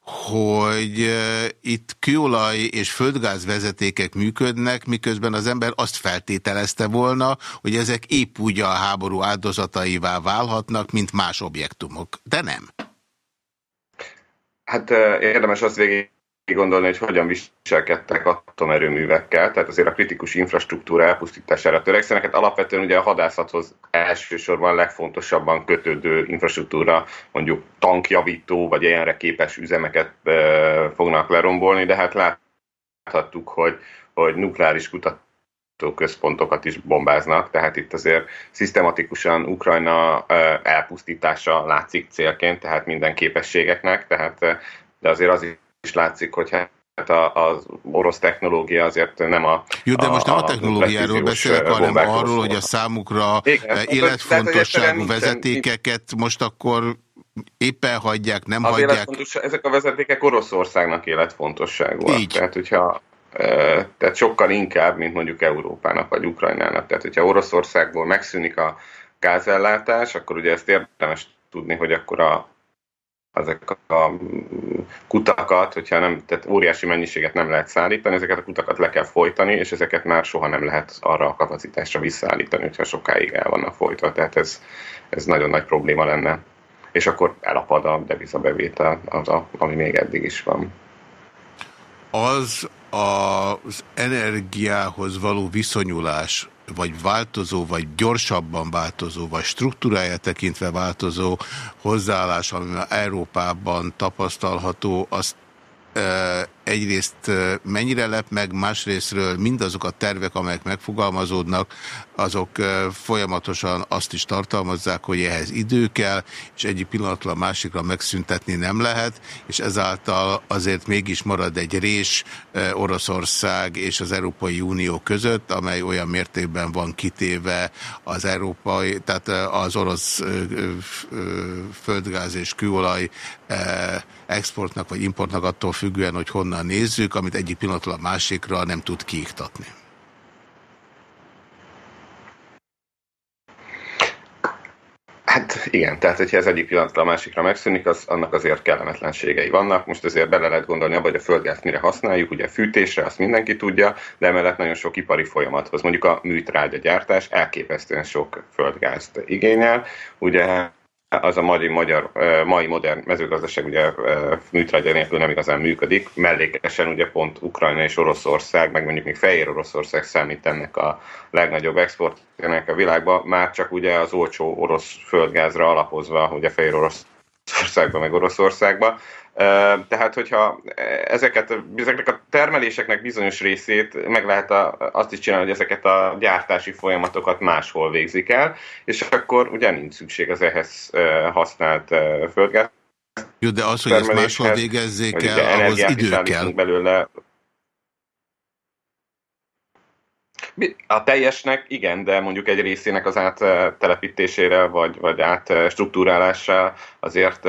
hogy itt kőolaj és földgáz vezetékek működnek, miközben az ember azt feltételezte volna, hogy ezek épp úgy a háború áldozataivá válhatnak, mint más objektumok. De nem. Hát érdemes azt végig gondolni, hogy hogyan viselkedtek atomerőművekkel, tehát azért a kritikus infrastruktúra elpusztítására törekszenek. Hát alapvetően ugye a hadászathoz elsősorban legfontosabban kötődő infrastruktúra, mondjuk tankjavító, vagy ilyenre képes üzemeket e, fognak lerombolni, de hát láthattuk, hogy, hogy nukleáris kutatás központokat is bombáznak, tehát itt azért szisztematikusan Ukrajna elpusztítása látszik célként, tehát minden képességeknek, tehát de azért az is látszik, hogy hát az orosz technológia azért nem a... Jó, de most nem a, a technológiáról beszélek, hanem arról, hogy a számukra Igen, életfontosságú vezetékeket most akkor éppen hagyják, nem az hagyják. Ezek a vezetékek Oroszországnak életfontosságúak. Így. Tehát, hogyha tehát sokkal inkább, mint mondjuk Európának vagy Ukrajnának. Tehát, hogyha Oroszországból megszűnik a gázellátás, akkor ugye ezt érdemes tudni, hogy akkor a ezek a kutakat, hogyha nem, tehát óriási mennyiséget nem lehet szállítani, ezeket a kutakat le kell folytani, és ezeket már soha nem lehet arra a kapacitásra visszaállítani, hogyha sokáig el vannak folytva. Tehát ez, ez nagyon nagy probléma lenne. És akkor elapad a devizabevétel, az a, ami még eddig is van. Az az energiához való viszonyulás vagy változó, vagy gyorsabban változó, vagy struktúrája tekintve változó hozzáállás, ami Európában tapasztalható, azt egyrészt mennyire lep meg, másrésztről mindazok a tervek, amelyek megfogalmazódnak, azok folyamatosan azt is tartalmazzák, hogy ehhez idő kell, és egyik pillanatlan másikra megszüntetni nem lehet, és ezáltal azért mégis marad egy rés Oroszország és az Európai Unió között, amely olyan mértékben van kitéve az európai, tehát az orosz földgáz és kőolaj exportnak vagy importnak attól függően, hogy honnan nézzük, amit egyik pillanatról a másikra nem tud kiiktatni. Hát igen, tehát hogyha ez egyik pillanatra a másikra megszűnik, az, annak azért kellemetlenségei vannak. Most azért bele lehet gondolni abba, hogy a földgázt mire használjuk, ugye fűtésre, azt mindenki tudja, de emellett nagyon sok ipari folyamathoz. Mondjuk a műtrágya gyártás elképesztően sok földgázt igényel. Ugye az a mai, magyar, mai modern mezőgazdaság ugye műtrágya nélkül nem igazán működik. Mellékesen ugye pont Ukrajna és Oroszország, meg mondjuk még Fehér Oroszország számít ennek a legnagyobb exportjának a világban, már csak ugye az olcsó orosz földgázra alapozva, ugye Fehér Oroszországban, meg Oroszországban. Tehát, hogyha ezeket, ezeknek a termeléseknek bizonyos részét meg lehet a, azt is csinálni, hogy ezeket a gyártási folyamatokat máshol végzik el, és akkor ugye nincs szükség az ehhez használt földgáz. Jó, de az, hogy ezt máshol végezzék el, ahhoz idő kell. belőle A teljesnek igen, de mondjuk egy részének az áttelepítésére vagy, vagy átstruktúrálásra azért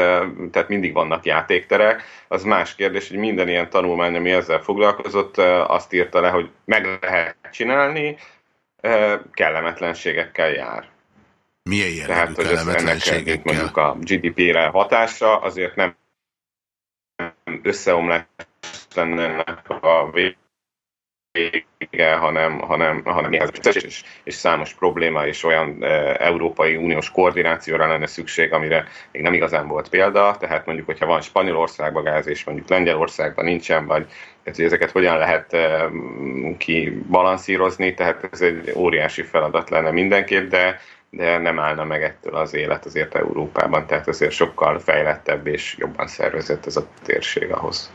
tehát mindig vannak játékterek. Az más kérdés, hogy minden ilyen tanulmány, ami ezzel foglalkozott, azt írta le, hogy meg lehet csinálni, kellemetlenségekkel jár. Milyen jellegű Tehát, hogy kellemetlenségekkel? Ennek, mondjuk a GDP-re hatása azért nem összeomlás lenne ennek a vég vége, hanem, hanem, hanem és, és számos probléma és olyan e, Európai Uniós koordinációra lenne szükség, amire még nem igazán volt példa, tehát mondjuk, hogyha van Spanyolországban gáz, és mondjuk Lengyelországban nincsen, vagy tehát, ezeket hogyan lehet e, kibalanszírozni, tehát ez egy óriási feladat lenne mindenképp, de de nem állna meg ettől az élet azért Európában, tehát azért sokkal fejlettebb és jobban szervezett ez a térség ahhoz.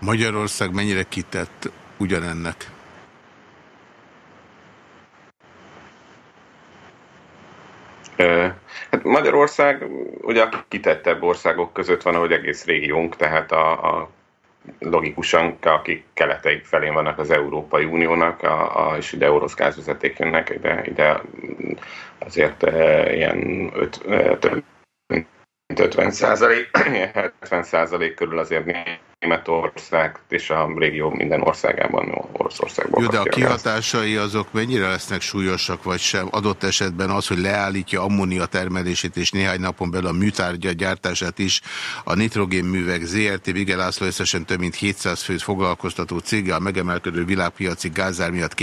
Magyarország mennyire kitett ugyanennek? Hát Magyarország ugye a kitettebb országok között van, ahogy egész régiónk, tehát a, a logikusan, akik keleteik felén vannak az Európai Uniónak, a, a, és ide orosz gázvezeték jönnek, ide, ide azért e, ilyen öt, e, több mint 50 százalék, *clears throat* 70 százalék körül azért Németország és a régió minden országában, Oroszországban. Jó, de a kihatásai azok mennyire lesznek súlyosak, vagy sem? Adott esetben az, hogy leállítja ammónia termelését, és néhány napon belül a műtárgya gyártását is a nitrogénművek ZRT Vigel László összesen több mint 700 főt foglalkoztató cége a megemelkedő világpiaci gázár miatt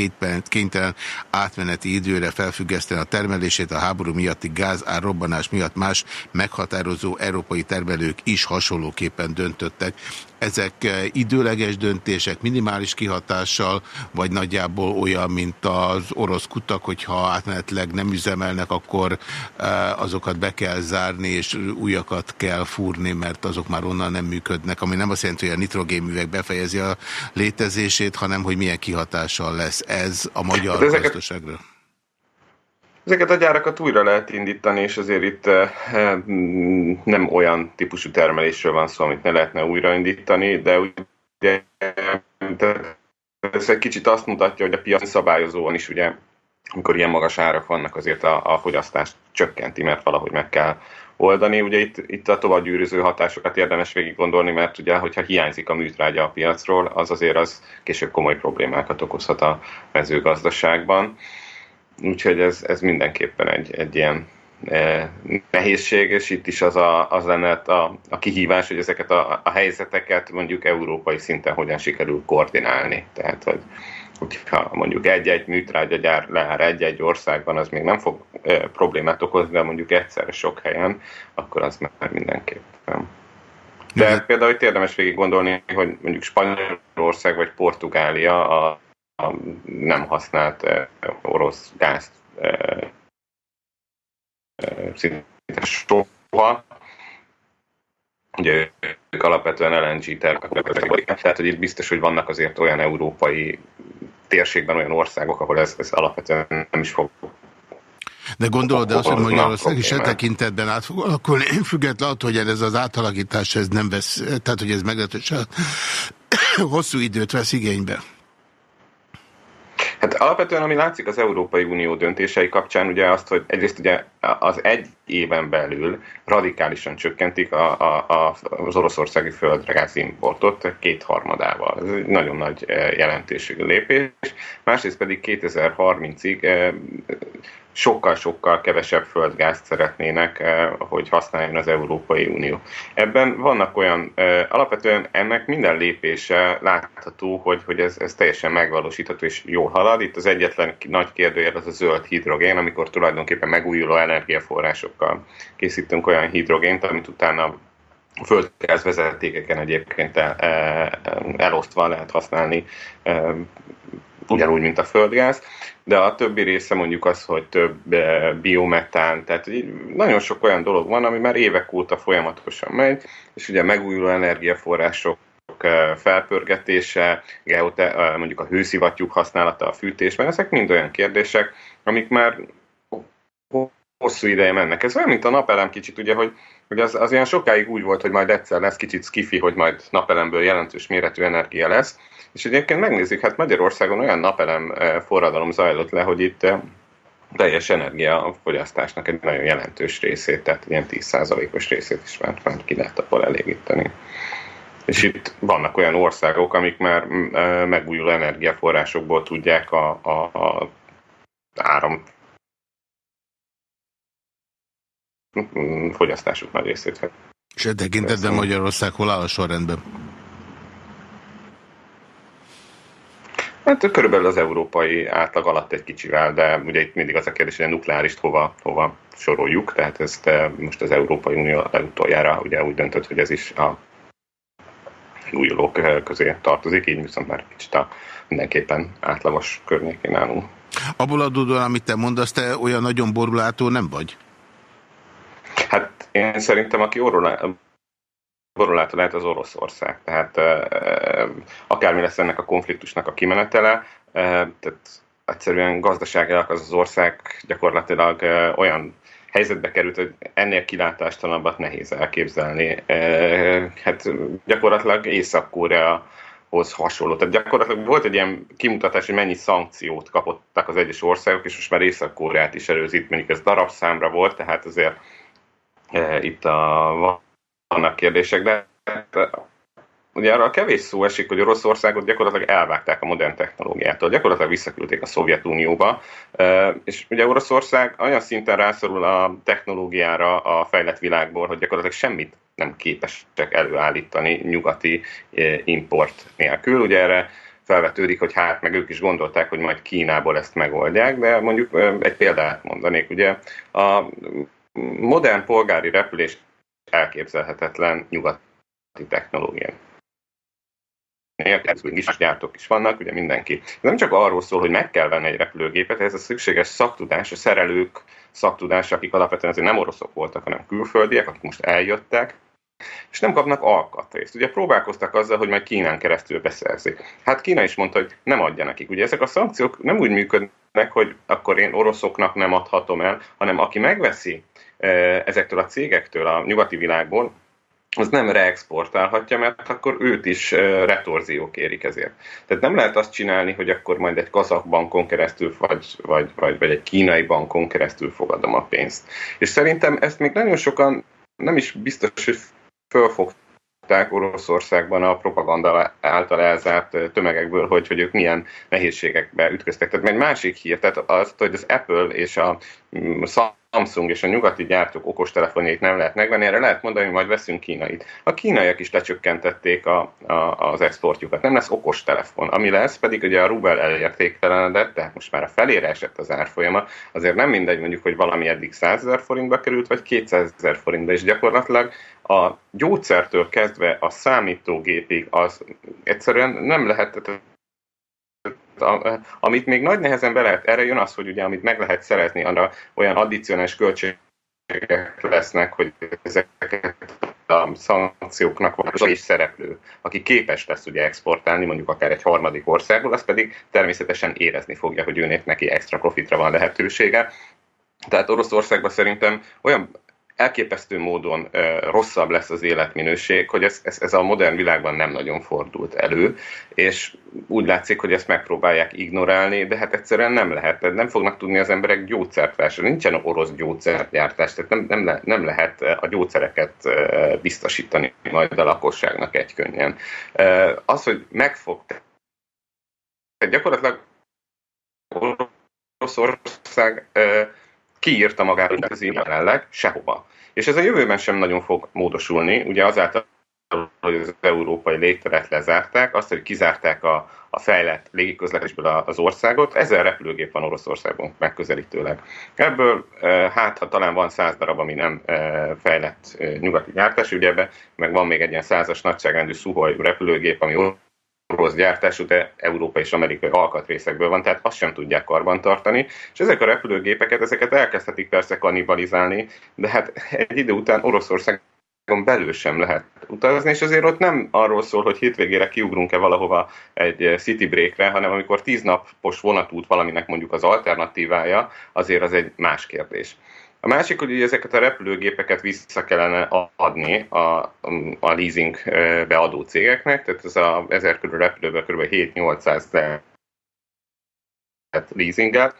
kénytelen átmeneti időre felfüggeszteni a termelését, a háború miatti gázár robbanás miatt más meghatározó európai termelők is hasonlóképpen döntöttek ezek eh, időleges döntések, minimális kihatással, vagy nagyjából olyan, mint az orosz kutak, hogyha átmenetleg nem üzemelnek, akkor eh, azokat be kell zárni, és újakat kell fúrni, mert azok már onnan nem működnek, ami nem azt jelenti, hogy a nitrogénművek befejezi a létezését, hanem hogy milyen kihatással lesz ez a magyar hát ezeket... gazdaságra. Ezeket a gyárakat újra lehet indítani, és azért itt eh, nem olyan típusú termelésről van szó, amit ne lehetne újraindítani, de ugye ez egy kicsit azt mutatja, hogy a piac szabályozóan is ugye, amikor ilyen magas árak vannak, azért a, a fogyasztást csökkenti, mert valahogy meg kell oldani. Ugye itt, itt a továbbgyűrűző hatásokat érdemes végig gondolni, mert ugye, hogyha hiányzik a műtrágya a piacról, az azért az később komoly problémákat okozhat a mezőgazdaságban. Úgyhogy ez, ez mindenképpen egy, egy ilyen nehézség, és itt is az, a, az lenne a, a kihívás, hogy ezeket a, a helyzeteket mondjuk európai szinten hogyan sikerül koordinálni. Tehát, hogy hogyha mondjuk egy-egy műtrágyagyár leáll egy-egy országban, az még nem fog e, problémát okozni, de mondjuk egyszerre sok helyen, akkor az már mindenképpen. De például itt érdemes végig gondolni, hogy mondjuk Spanyolország vagy Portugália a, a nem használt e, orosz gázt e, szinte soha. Ugye ők alapvetően LNG termékek, tehát hogy itt biztos, hogy vannak azért olyan európai térségben olyan országok, ahol ez, ez alapvetően nem is fog de gondolod, de azt, hogy Magyarország is e tekintetben át fog alakulni, független attól, hogy ez az átalakítás ez nem vesz, tehát hogy ez meglehetősen *coughs* hosszú időt vesz igénybe. Hát alapvetően, ami látszik az Európai Unió döntései kapcsán, ugye azt, hogy egyrészt ugye az egy éven belül radikálisan csökkentik a, a, az oroszországi földregáz importot kétharmadával. Ez egy nagyon nagy eh, jelentőségű lépés. Másrészt pedig 2030-ig sokkal-sokkal kevesebb földgázt szeretnének, eh, hogy használjon az Európai Unió. Ebben vannak olyan, eh, alapvetően ennek minden lépése látható, hogy, hogy ez, ez teljesen megvalósítható és jól halad. Itt az egyetlen nagy kérdőjel az a zöld hidrogén, amikor tulajdonképpen megújuló energiaforrásokkal készítünk olyan hidrogént, amit utána földgáz vezetékeken egyébként el, eh, elosztva lehet használni ugyanúgy, mint a földgáz, de a többi része mondjuk az, hogy több eh, biometán, tehát nagyon sok olyan dolog van, ami már évek óta folyamatosan megy, és ugye megújuló energiaforrások eh, felpörgetése, geote, eh, mondjuk a hőszivattyúk használata a fűtésben, ezek mind olyan kérdések, amik már hosszú ideje mennek. Ez olyan, mint a napelem kicsit, ugye, hogy, hogy az, az olyan sokáig úgy volt, hogy majd egyszer lesz kicsit skifi, hogy majd napelemből jelentős méretű energia lesz, és egyébként megnézzük, hát Magyarországon olyan napelem eh, forradalom zajlott le, hogy itt eh, teljes energiafogyasztásnak egy nagyon jelentős részét, tehát ilyen 10%-os részét is már, már ki lehet abból elégíteni. És itt vannak olyan országok, amik már mm, eh, megújuló energiaforrásokból tudják a, a, a áram mm, fogyasztásuk nagy részét. És e tekintetben Magyarország hol áll a sorrendben? Hát körülbelül az európai átlag alatt egy kicsivel, de ugye itt mindig az a kérdés, hogy a nukleárist hova, hova soroljuk, tehát ezt eh, most az Európai Unió utoljára ugye úgy döntött, hogy ez is a újulók eh, közé tartozik, így viszont már kicsit a mindenképpen átlagos környékén állunk. Abból adódóan, amit te mondasz, te olyan nagyon borulátó nem vagy? Hát én szerintem, aki orról borulától lehet az Oroszország. Tehát akármi lesz ennek a konfliktusnak a kimenetele, tehát egyszerűen gazdaságilag az az ország gyakorlatilag olyan helyzetbe került, hogy ennél kilátástalanabbak nehéz elképzelni. Hát gyakorlatilag Észak-Korea hoz hasonló. Tehát gyakorlatilag volt egy ilyen kimutatás, hogy mennyi szankciót kapottak az egyes országok, és most már Észak-Koreát is előzít, mondjuk ez darabszámra volt, tehát azért itt a vannak kérdések, de ugye arra kevés szó esik, hogy Oroszországot gyakorlatilag elvágták a modern technológiától, gyakorlatilag visszaküldték a Szovjetunióba, és ugye Oroszország olyan szinten rászorul a technológiára a fejlett világból, hogy gyakorlatilag semmit nem képesek előállítani nyugati import nélkül. Ugye erre felvetődik, hogy hát meg ők is gondolták, hogy majd Kínából ezt megoldják, de mondjuk egy példát mondanék, ugye a modern polgári repülés elképzelhetetlen nyugati technológia. Nélkül is gyártók is vannak, ugye mindenki. Nem csak arról szól, hogy meg kell venni egy repülőgépet, ez a szükséges szaktudás, a szerelők szaktudása, akik alapvetően azért nem oroszok voltak, hanem külföldiek, akik most eljöttek, és nem kapnak alkatrészt. Ugye próbálkoztak azzal, hogy majd Kínán keresztül beszerzik. Hát Kína is mondta, hogy nem adja nekik. Ugye ezek a szankciók nem úgy működnek, hogy akkor én oroszoknak nem adhatom el, hanem aki megveszi ezektől a cégektől a nyugati világból, az nem reexportálhatja, mert akkor őt is retorziók érik ezért. Tehát nem lehet azt csinálni, hogy akkor majd egy kazak bankon keresztül, vagy, vagy, vagy, vagy egy kínai bankon keresztül fogadom a pénzt. És szerintem ezt még nagyon sokan nem is biztos, hogy fölfogták Oroszországban a propaganda által elzárt tömegekből, hogy, hogy ők milyen nehézségekbe ütköztek. Tehát egy másik hír, tehát az, hogy az Apple és a mm, Samsung és a nyugati gyártók okostelefonjait nem lehet megvenni, erre lehet mondani, hogy majd veszünk kínait. A kínaiak is lecsökkentették a, a, az exportjukat. Nem lesz okostelefon. Ami lesz, pedig ugye a rubel elértéktelenedett, tehát most már a felére esett az árfolyama. Azért nem mindegy mondjuk, hogy valami eddig 100 ezer forintba került, vagy 200 ezer forintba, és gyakorlatilag a gyógyszertől kezdve a számítógépig az egyszerűen nem lehet, amit még nagy nehezen be lehet, erre jön az, hogy ugye amit meg lehet szerezni, arra olyan addicionális költségek lesznek, hogy ezeket a szankcióknak van is szereplő, aki képes lesz ugye exportálni, mondjuk akár egy harmadik országból, az pedig természetesen érezni fogja, hogy őnek neki extra profitra van lehetősége. Tehát Oroszországban szerintem olyan elképesztő módon rosszabb lesz az életminőség, hogy ez, ez, ez a modern világban nem nagyon fordult elő, és úgy látszik, hogy ezt megpróbálják ignorálni, de hát egyszerűen nem lehet, nem fognak tudni az emberek gyógyszert vásárolni, nincsen orosz gyógyszergyártás, tehát nem, nem, le, nem lehet a gyógyszereket biztosítani majd a lakosságnak egykönnyen. Az, hogy megfog, tehát gyakorlatilag Oroszország kiírta magáról az jelenleg sehova. És ez a jövőben sem nagyon fog módosulni, ugye azáltal, hogy az európai légteret lezárták, azt, hogy kizárták a, a fejlett légiközlekedésből az országot, ezer repülőgép van Oroszországban megközelítőleg. Ebből hát, ha talán van száz darab, ami nem fejlett nyugati gyártás, ugye ebbe, meg van még egy ilyen százas nagyságrendű Suhoj repülőgép, ami orosz gyártású, de európai és amerikai alkatrészekből van, tehát azt sem tudják karbantartani. És ezek a repülőgépeket, ezeket elkezdhetik persze kannibalizálni, de hát egy idő után Oroszország belül sem lehet utazni, és azért ott nem arról szól, hogy hétvégére kiugrunk-e valahova egy city breakre, hanem amikor tíz napos vonatút valaminek mondjuk az alternatívája, azért az egy más kérdés. A másik, hogy ezeket a repülőgépeket vissza kellene adni a, a leasing beadó cégeknek, tehát ez a 1000 körül repülőből kb. 7-800 leasinggel,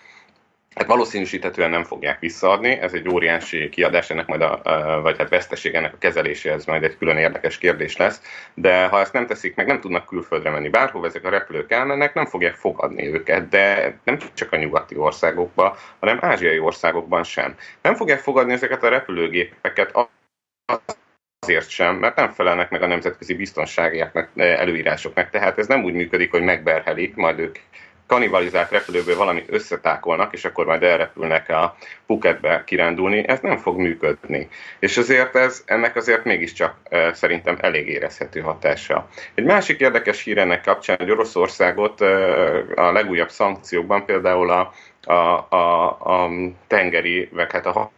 Hát valószínűsíthetően nem fogják visszaadni, ez egy óriási kiadás, ennek majd a, vagy hát veszteség ennek a kezelése, ez majd egy külön érdekes kérdés lesz, de ha ezt nem teszik meg, nem tudnak külföldre menni bárhova, ezek a repülők elmennek, nem fogják fogadni őket, de nem csak a nyugati országokban, hanem ázsiai országokban sem. Nem fogják fogadni ezeket a repülőgépeket azért sem, mert nem felelnek meg a nemzetközi biztonsági előírásoknak, tehát ez nem úgy működik, hogy megberhelik, majd ők kanibalizált repülőből valamit összetákolnak, és akkor majd elrepülnek a Phuketbe kirándulni, ez nem fog működni. És azért ez, ennek azért mégiscsak e, szerintem elég érezhető hatása. Egy másik érdekes hír ennek kapcsán, hogy Oroszországot e, a legújabb szankciókban például a, a, a, a tengeri, vagy hát a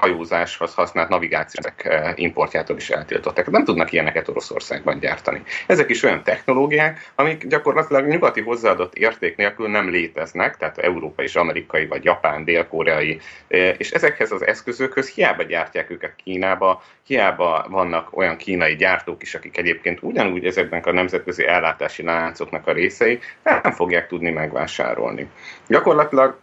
hajózáshoz használt navigációk eh, importjától is eltiltották. Nem tudnak ilyeneket Oroszországban gyártani. Ezek is olyan technológiák, amik gyakorlatilag nyugati hozzáadott érték nélkül nem léteznek, tehát európai és amerikai, vagy japán, dél-koreai, eh, és ezekhez az eszközökhöz hiába gyártják őket Kínába, hiába vannak olyan kínai gyártók is, akik egyébként ugyanúgy ezekben a nemzetközi ellátási láncoknak a részei, nem fogják tudni megvásárolni. Gyakorlatilag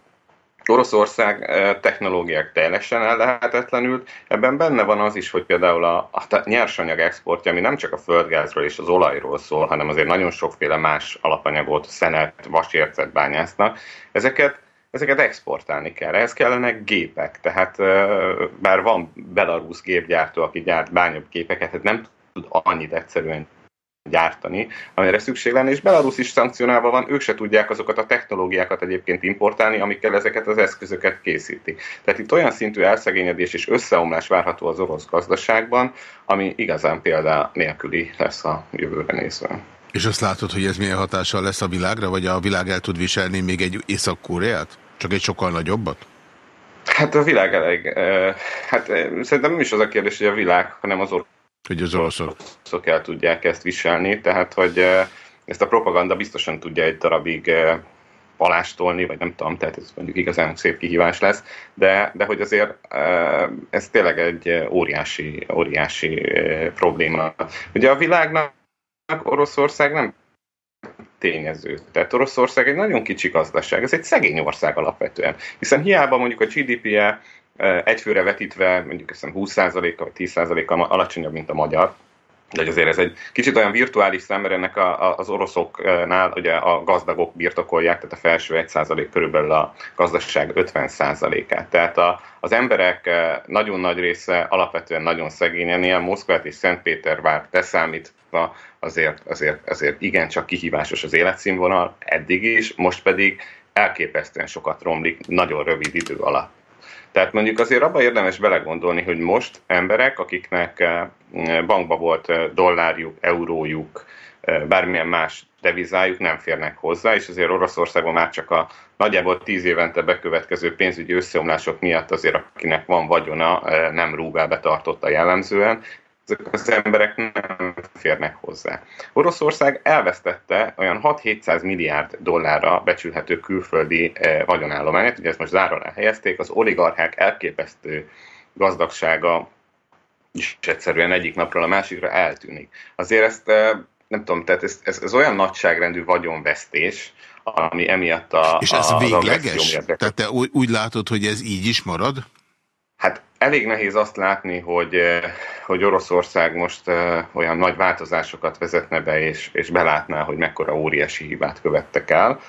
Oroszország eh, technológiák teljesen ellehetetlenült. Ebben benne van az is, hogy például a, a nyersanyag exportja, ami nem csak a földgázról és az olajról szól, hanem azért nagyon sokféle más alapanyagot, szenet, vasércet bányásznak. Ezeket ezeket exportálni kell. Ehhez kellenek gépek, tehát eh, bár van belarusz gépgyártó, aki gyárt bányabb gépeket, hát nem tud annyit egyszerűen gyártani, amire szükség lenne, és Belarus is szankcionálva van, ők se tudják azokat a technológiákat egyébként importálni, amikkel ezeket az eszközöket készíti. Tehát itt olyan szintű elszegényedés és összeomlás várható az orosz gazdaságban, ami igazán példa nélküli lesz a jövőre nézve. És azt látod, hogy ez milyen hatással lesz a világra, vagy a világ el tud viselni még egy Észak-Koreát? Csak egy sokkal nagyobbat? Hát a világ elég, hát szerintem nem is az a kérdés, hogy a világ, hanem az orosz hogy az oroszok. oroszok el tudják ezt viselni, tehát hogy ezt a propaganda biztosan tudja egy darabig palástolni, vagy nem tudom, tehát ez mondjuk igazán szép kihívás lesz, de, de hogy azért ez tényleg egy óriási, óriási probléma. Ugye a világnak Oroszország nem tényező. Tehát Oroszország egy nagyon kicsi gazdaság, ez egy szegény ország alapvetően. Hiszen hiába mondjuk a GDP-je egyfőre vetítve mondjuk hiszem 20%-a vagy 10%-a alacsonyabb, mint a magyar, de azért ez egy kicsit olyan virtuális szám, mert ennek a, a, az oroszoknál ugye a gazdagok birtokolják, tehát a felső 1% körülbelül a gazdaság 50%-át. Tehát a, az emberek nagyon nagy része alapvetően nagyon szegényen ilyen Moszkvát és Szentpétervár leszámítva azért, azért, azért igencsak kihívásos az életszínvonal eddig is, most pedig elképesztően sokat romlik nagyon rövid idő alatt. Tehát mondjuk azért abban érdemes belegondolni, hogy most emberek, akiknek eh, bankba volt eh, dollárjuk, eurójuk, eh, bármilyen más devizájuk nem férnek hozzá, és azért Oroszországban már csak a nagyjából tíz évente bekövetkező pénzügyi összeomlások miatt azért, akinek van vagyona, nem rúgál tartotta jellemzően, ezek az emberek nem férnek hozzá. Oroszország elvesztette olyan 6-700 milliárd dollárra becsülhető külföldi eh, vagyonállományát, ugye ezt most záron elhelyezték, az oligarchák elképesztő gazdagsága is egyszerűen egyik napról a másikra eltűnik. Azért ezt eh, nem tudom, tehát ez, ez, ez olyan nagyságrendű vagyonvesztés, ami emiatt a... És ez a, végleges? Tehát te úgy, úgy látod, hogy ez így is marad? Hát elég nehéz azt látni, hogy, eh, hogy Oroszország most eh, olyan nagy változásokat vezetne be, és, és belátná, hogy mekkora óriási hibát követtek el.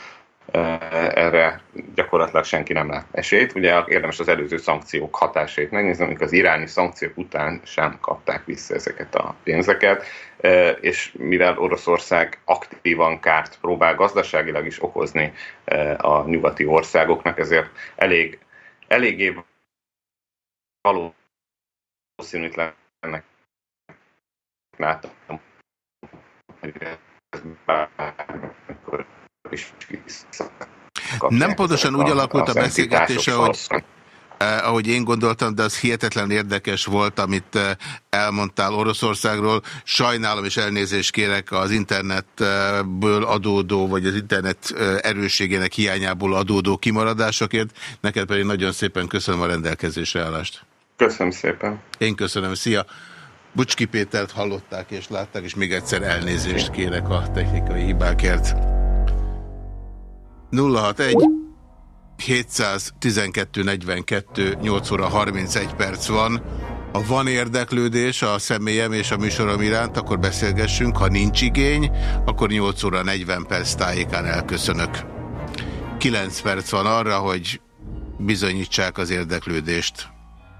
Eh, erre gyakorlatilag senki nem lát esélyt. Ugye érdemes az előző szankciók hatásait megnézni, amik az iráni szankciók után sem kapták vissza ezeket a pénzeket, és mivel Oroszország aktívan kárt próbál gazdaságilag is okozni a nyugati országoknak, ezért elég, eléggé valószínűtlennek látom, hogy ez bármikor is Nem pontosan úgy alakult a beszélgetés, ahogy, eh, ahogy én gondoltam, de az hihetetlen érdekes volt, amit eh, elmondtál Oroszországról. Sajnálom és elnézést kérek az internetből adódó, vagy az internet eh, erősségének hiányából adódó kimaradásokért. Neked pedig nagyon szépen köszönöm a rendelkezésre állást. Köszönöm szépen. Én köszönöm, szia! Bucski Pétert hallották és látták, és még egyszer elnézést kérek a technikai hibákért. 061 712 42 8 óra 31 perc van. Ha van érdeklődés a személyem és a műsorom iránt, akkor beszélgessünk. Ha nincs igény, akkor 8 óra 40 perc tájékán elköszönök. 9 perc van arra, hogy bizonyítsák az érdeklődést.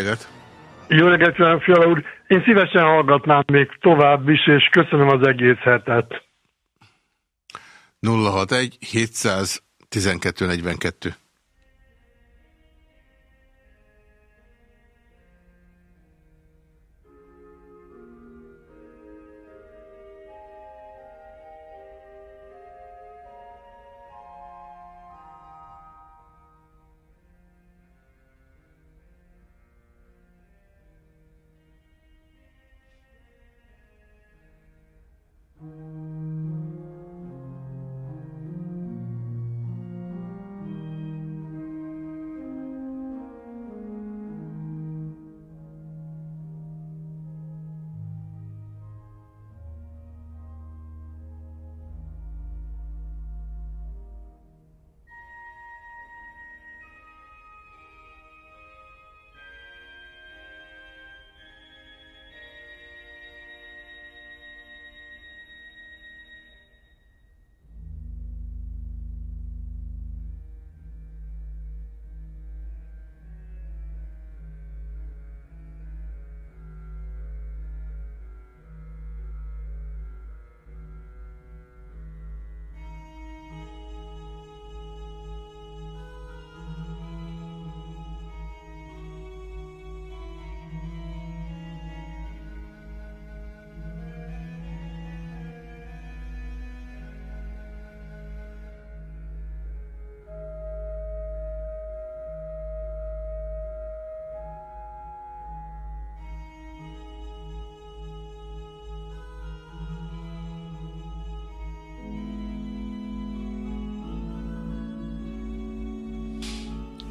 Reggelt! Jó reggelt, kívánok, Fiala úr! Én szívesen hallgatnám még tovább is, és köszönöm az egész hetet. 061 712 42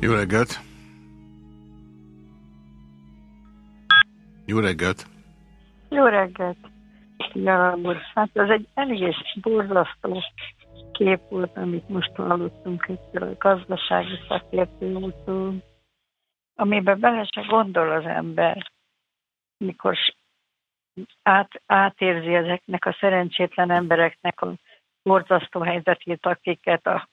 Jó reggelt! Jó reggelt! Jó reggelt! Jalabur. Hát ez egy elég borzasztó kép volt, amit most hallottunk itt a gazdasági szakértőútól, amiben bele se gondol az ember, mikor át, átérzi ezeknek a szerencsétlen embereknek a borzasztó helyzetét, akiket a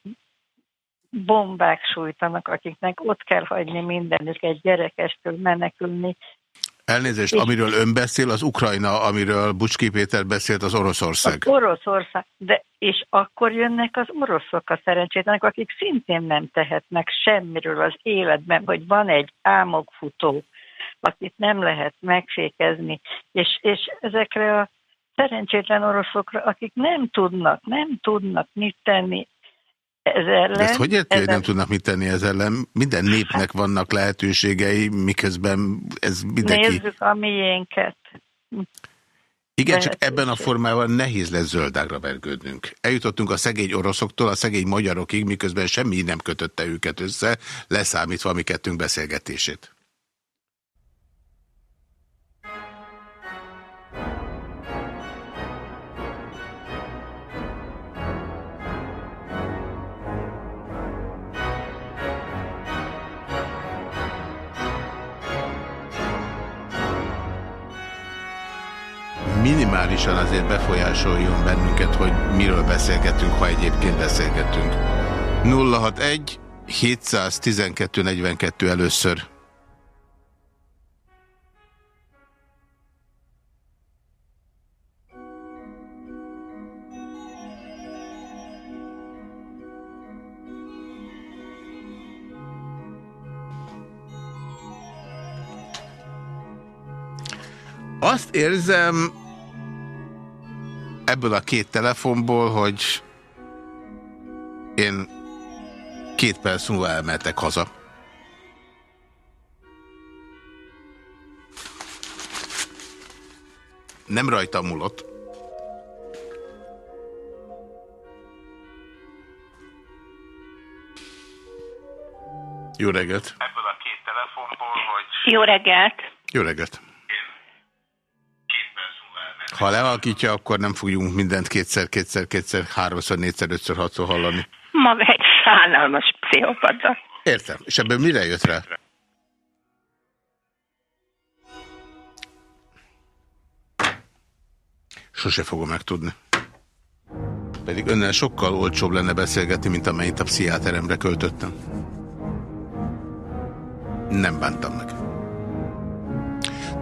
bombák sújtanak, akiknek ott kell hagyni mindenüket, gyerekestől menekülni, Elnézést, amiről ön beszél, az Ukrajna, amiről Bucski Péter beszélt, az Oroszország. Az Oroszország, de és akkor jönnek az oroszok a szerencsétlenek, akik szintén nem tehetnek semmiről az életben, hogy van egy álmokfutó, akit nem lehet megfékezni, és, és ezekre a szerencsétlen oroszokra, akik nem tudnak, nem tudnak mit tenni, ez ellen. Ezt hogy érti, hogy nem tudnak mit tenni ez ellen? Minden népnek vannak lehetőségei, miközben ez mindenki... Nézzük a miénket. Igen, csak ebben a formában nehéz lesz zöldágra vergődnünk. Eljutottunk a szegény oroszoktól a szegény magyarokig, miközben semmi nem kötötte őket össze, leszámítva mi kettőnk beszélgetését. Minimálisan azért befolyásoljon bennünket, hogy miről beszélgetünk, ha egyébként beszélgetünk. 061 712 42 először. Azt érzem, ebből a két telefonból, hogy én két perc múlva elmehetek haza. Nem rajta múlott. Jó reggelt! Ebből a két telefonból, hogy... Jó reggelt! Jó reggelt! Ha lealkítja, akkor nem fogjunk mindent kétszer, kétszer, kétszer, háromszor, négyszer, ötször, hatszor hallani. Ma egy szánalmas pszichopata. Értem. És ebből mire jött rá? Sose fogom megtudni. Pedig önnel sokkal olcsóbb lenne beszélgetni, mint amennyit a pszichiáteremre költöttem. Nem bántam meg.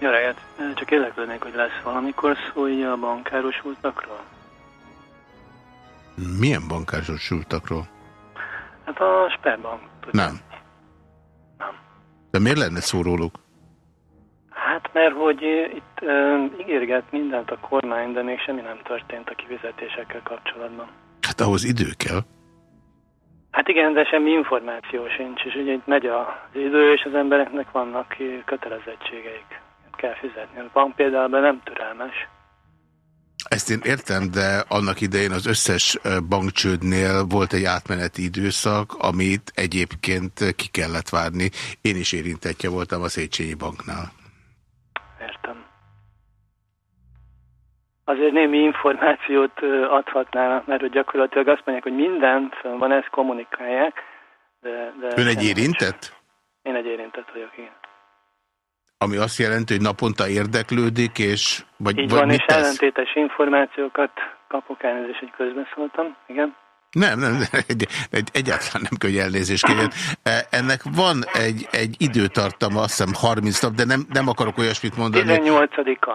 Jó reggelt! Csak érdeklődnék, hogy lesz valamikor szó a bankárosultakról? Milyen bankárosultakról? Hát a Sperbank. Nem. Nem. De miért lenne szó róluk? Hát mert hogy itt uh, ígérget mindent a kormány, de még semmi nem történt a kifizetésekkel kapcsolatban. Hát ahhoz idő kell. Hát igen, de semmi információ sincs, és ugye itt megy az idő, és az embereknek vannak kötelezettségeik. Kell fizetni. A bank például nem türelmes. Ezt én értem, de annak idején az összes bankcsődnél volt egy átmeneti időszak, amit egyébként ki kellett várni. Én is érintetje voltam a Széchenyi Banknál. Értem. Azért némi információt adhatnának, mert hogy gyakorlatilag azt mondják, hogy minden van, ezt kommunikálják. De, de Ön egy érintett? Én egy érintett vagyok, igen. Ami azt jelenti, hogy naponta érdeklődik, és... Vagy, Így vagy van, és tesz? ellentétes információkat kapok, elnézést, hogy közbeszóltam, igen. Nem, nem, egy, egy, egyáltalán nem könnyű elnézést kérjen. E, ennek van egy, egy időtartama, azt hiszem 30 nap, de nem, nem akarok olyasmit mondani. 18-a.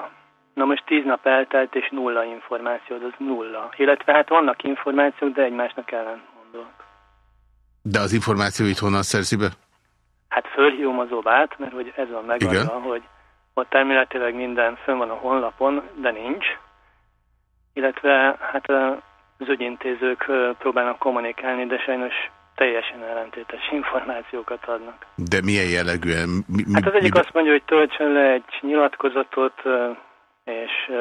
Na most 10 nap eltelt, és nulla információ, az nulla. Illetve hát vannak információk, de egymásnak ellen mondok. De az információit honnan szerzi be? Hát fölhívom az obát, mert hogy ez van megadva, hogy ott elméletileg minden fönn van a honlapon, de nincs. Illetve hát az ügyintézők próbálnak kommunikálni, de sajnos teljesen ellentétes információkat adnak. De milyen jellegűen? Mi, mi, hát az egyik mi... azt mondja, hogy töltsön le egy nyilatkozatot, és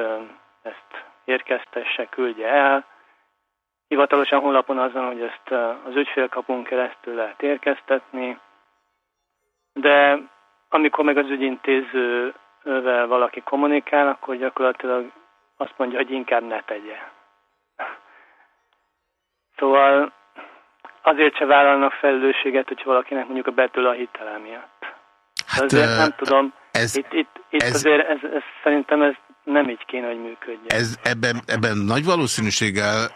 ezt érkeztesse, küldje el. Hivatalosan honlapon azon, hogy ezt az ügyfélkapunk keresztül lehet érkeztetni, de amikor meg az ügyintézővel valaki kommunikál, akkor gyakorlatilag azt mondja, hogy inkább ne tegye. Szóval azért se vállalnak felelősséget, hogy valakinek mondjuk a betől a hitele miatt. Hát, azért nem tudom, ez, itt, itt, itt ez, azért ez, ez, szerintem ez nem így kéne, hogy működjön. Ez, ebben, ebben nagy valószínűséggel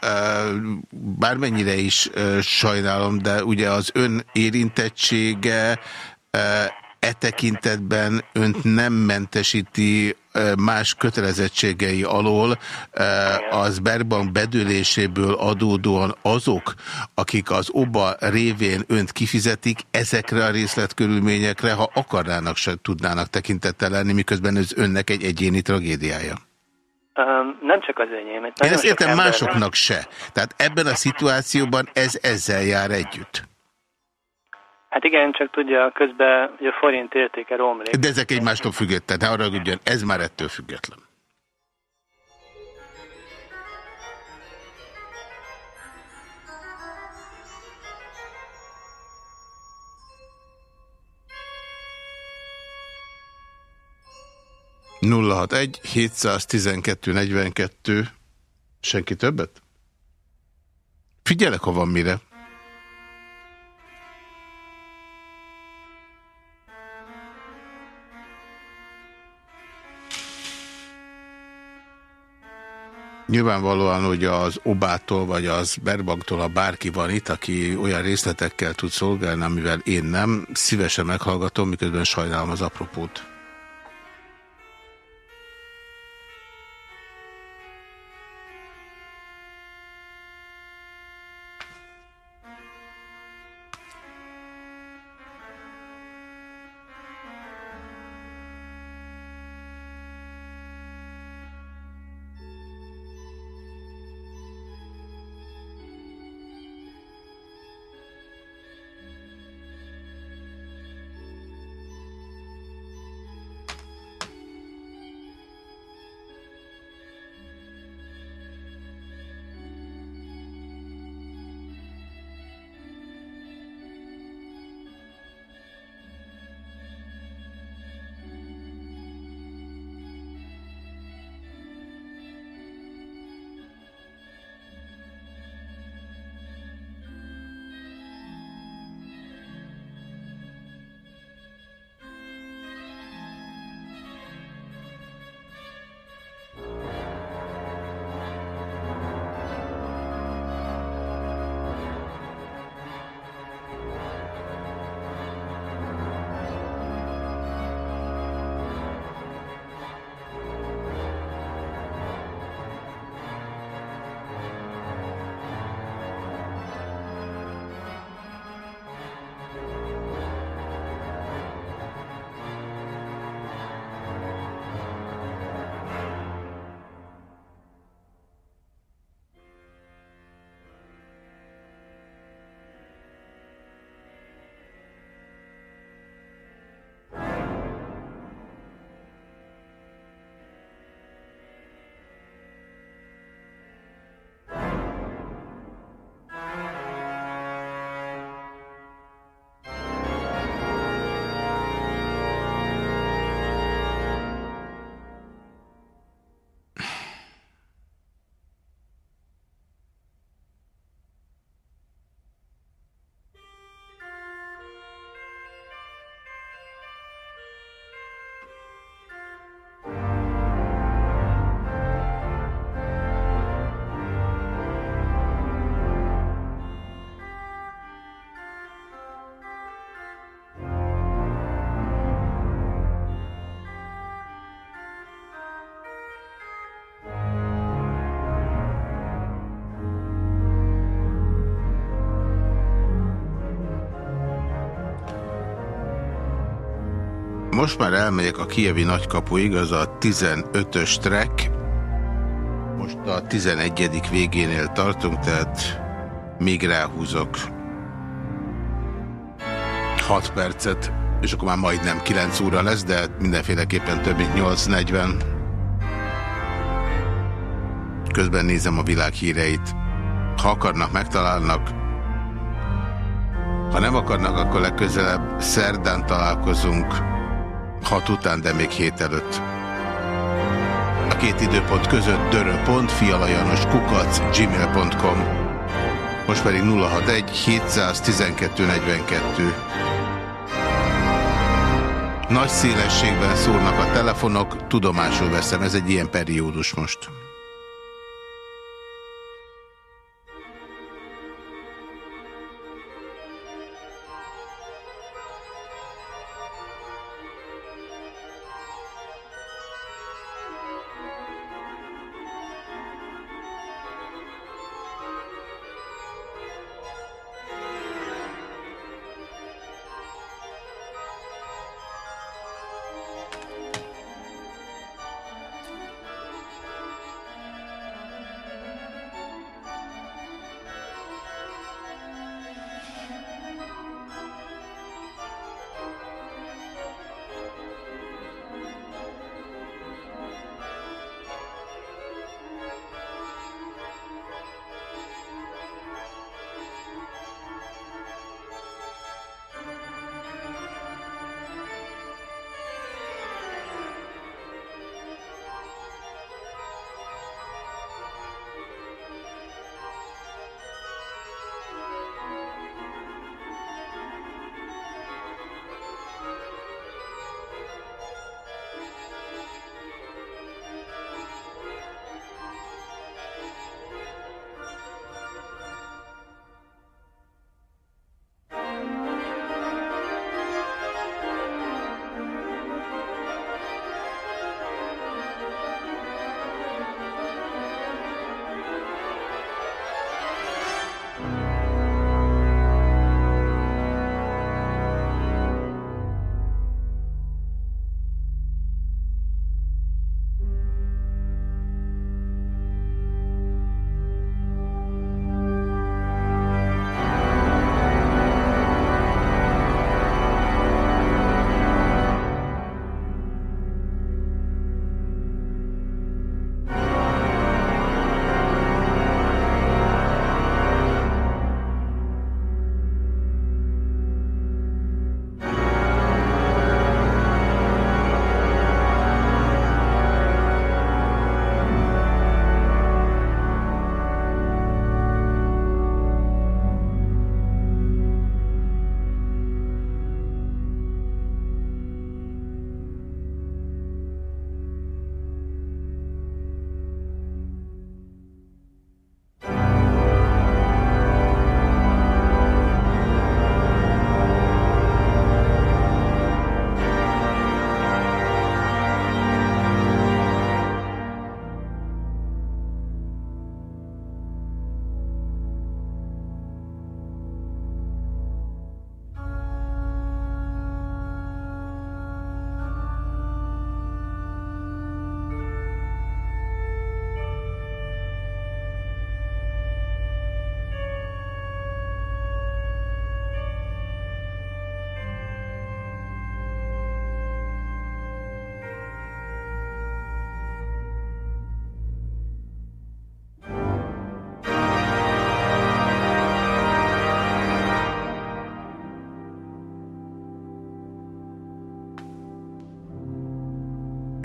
bármennyire is sajnálom, de ugye az ön érintettsége e tekintetben önt nem mentesíti más kötelezettségei alól az Bergbank bedőléséből adódóan azok, akik az OBA révén önt kifizetik, ezekre a részletkörülményekre, ha akarnának, se tudnának tekintettel lenni, miközben ez önnek egy egyéni tragédiája. Nem csak az enyém. Én ezt értem másoknak se. Tehát ebben a szituációban ez ezzel jár együtt. Hát igen, csak tudja, közben hogy a forint értéke romlik. De ezek egymástól független, ne arra ugyan, ez már ettől független. Nulla hat egy 712 42 Senki többet? Figyelek, ha van mire. Nyilvánvalóan, hogy az Obától vagy az Berbanktól, a bárki van itt, aki olyan részletekkel tud szolgálni, amivel én nem, szívesen meghallgatom, miközben sajnálom az apropót. Most már elmegyek a kievi nagykapuig, az a 15-ös track. Most a 11. végénél tartunk, tehát még ráhúzok 6 percet, és akkor már majdnem 9 óra lesz, de mindenféleképpen több mint 8.40. Közben nézem a világ híreit. Ha akarnak, megtalálnak. Ha nem akarnak, akkor legközelebb szerdán találkozunk, hat után, de még hét előtt. A két időpont között dörö.fialajanos kukac gmail.com Most pedig 061 712 42 nagy szélességben szórnak a telefonok, tudomásul veszem, ez egy ilyen periódus most.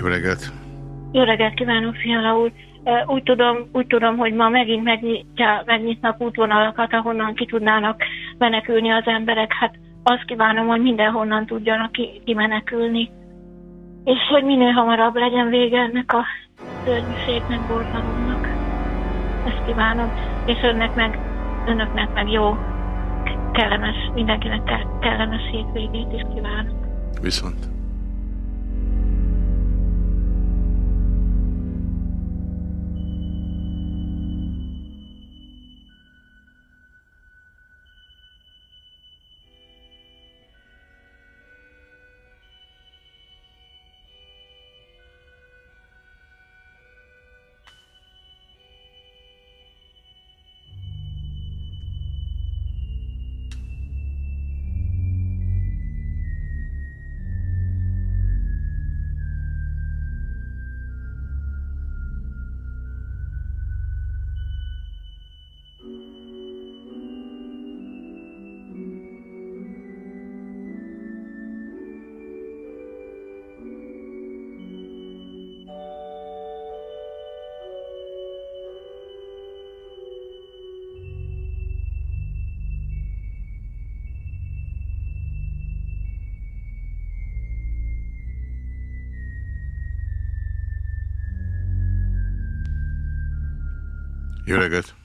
Reggelt! Jó reggelt kívánok, Fiala úr! Úgy tudom, úgy tudom, hogy ma megint megnyitja, megnyitnak útvonalakat, ahonnan ki tudnának menekülni az emberek. Hát azt kívánom, hogy mindenhonnan tudjanak ki, kimenekülni. És hogy minél hamarabb legyen vége ennek a szörnyűségnek, borzalomnak. Ezt kívánom. És önnek meg, önöknek meg jó, kellemes, mindenkinek kellemes hétvégét is kívánok. Viszont. Jó reggelt!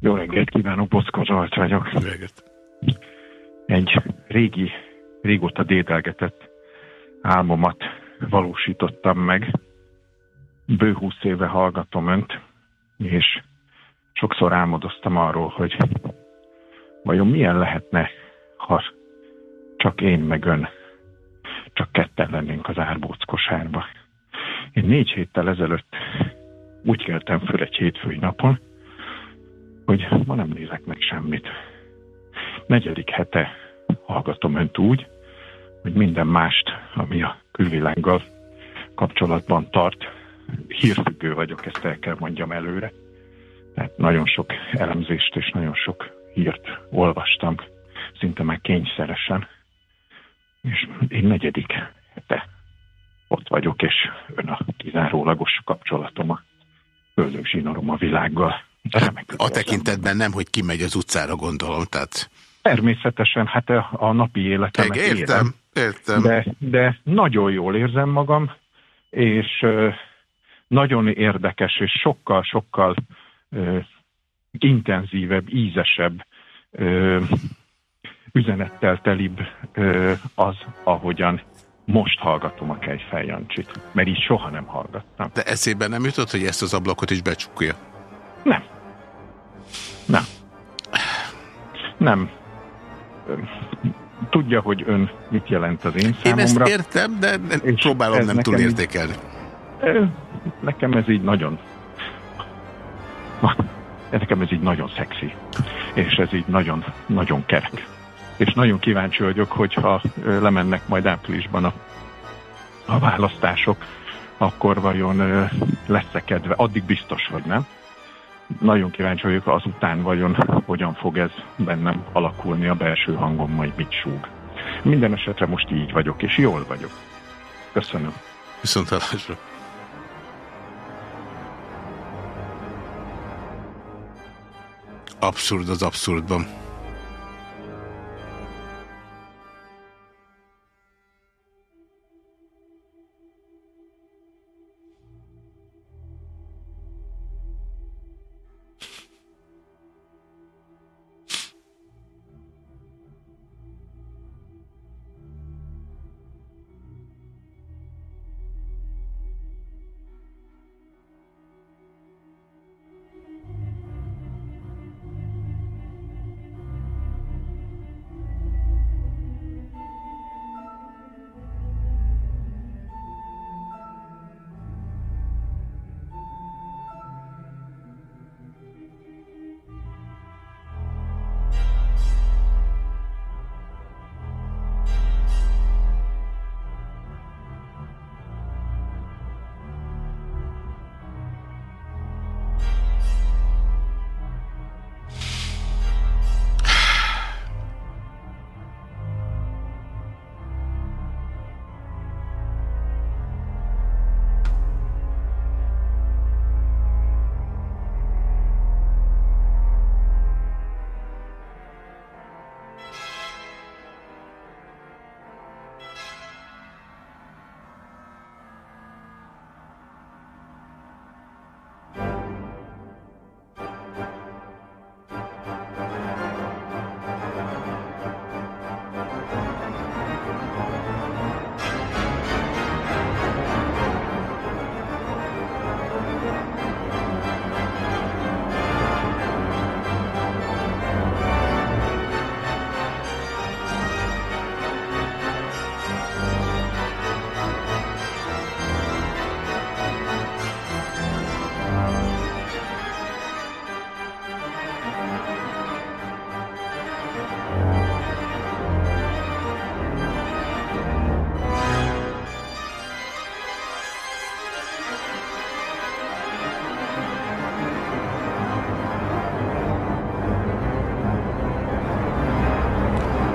Jó reggelt kívánok, Bocka Zsolt vagyok. Jó reggelt! Egy régi, régóta dédelgetett álmomat valósítottam meg. Bő húsz éve hallgatom önt, és sokszor álmodoztam arról, hogy vajon milyen lehetne, ha csak én meg ön, csak ketten lennénk az árbóc kosárba. Én négy héttel ezelőtt úgy keltem föl egy hétfői napon, hogy ma nem nézek meg semmit. Negyedik hete hallgatom önt úgy, hogy minden mást, ami a külvilággal kapcsolatban tart, hírfüggő vagyok, ezt el kell mondjam előre. Tehát nagyon sok elemzést és nagyon sok hírt olvastam, szinte már kényszeresen. És én negyedik hete ott vagyok, és ön a kizárólagos kapcsolatom a földök zsínorom a világgal. Remekül a tekintetben nem, hogy kimegy az utcára, gondolom, tehát... Természetesen, hát a, a napi életemet értem, élem, értem. De, de nagyon jól érzem magam, és uh, nagyon érdekes, és sokkal-sokkal uh, intenzívebb, ízesebb, üzenettel telibb az, ahogyan most hallgatom a Kejfel Jancsit, mert így soha nem hallgattam. De eszében nem jutott, hogy ezt az ablakot is becsukja? Nem. Nem. Nem. Tudja, hogy ön mit jelent az én számomra. Én ezt értem, de próbálom nem túl értékelni. Nekem ez így nagyon... Nekem ez így nagyon szexi. És ez így nagyon, nagyon kerek és nagyon kíváncsi vagyok, hogyha lemennek majd áprilisban a, a választások, akkor vajon lesz-e kedve, addig biztos, hogy nem. Nagyon kíváncsi vagyok azután vajon hogyan fog ez bennem alakulni, a belső hangom majd mit súg. Minden esetre most így vagyok, és jól vagyok. Köszönöm. Viszont hallásra. Abszurd az abszurdban.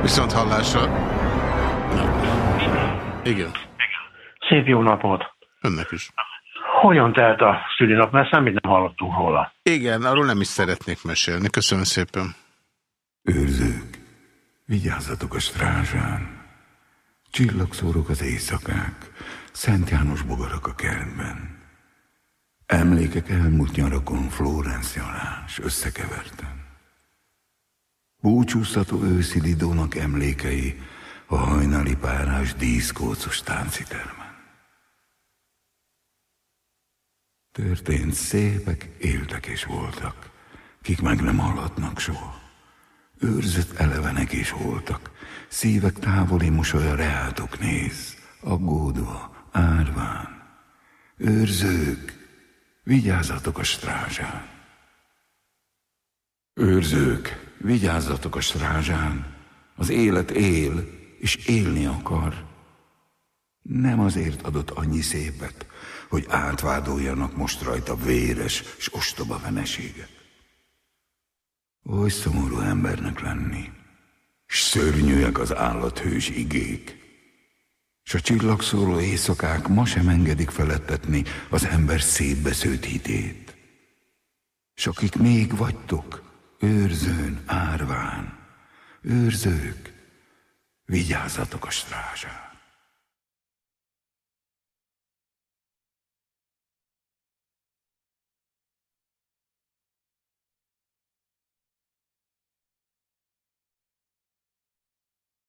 Viszont hallásra. Igen. Szép jó napot. Önnek is. Hogyan telt a szülinap, mert semmit nem hallottunk róla. Igen, arról nem is szeretnék mesélni. Köszönöm szépen. Őrzők, vigyázzatok a strázsán. Csillagszórok az éjszakák, Szent János bogarak a kertben. Emlékek elmúlt nyarakon Florencialás összekevertem. Búcsúztató őszi Lidónak emlékei a hajnali párás díszkócos táncitermen. Történt szépek, éltek és voltak, kik meg nem hallhatnak soha. Őrzött elevenek is voltak, szívek távoli mosolya reátok néz, aggódva, árván. Őrzők, vigyázzatok a strázsán. Őrzők, vigyázzatok a strázsán, az élet él, és élni akar. Nem azért adott annyi szépet, hogy átvádoljanak most rajta véres és ostoba veneséget. Oly szomorú embernek lenni, s szörnyűek az állathős igék, s a csillagszóró éjszakák ma sem engedik felettetni az ember szétbesződt hitét. S akik még vagytok, őrzőn, árván, őrzők, vigyázzatok a strázsán.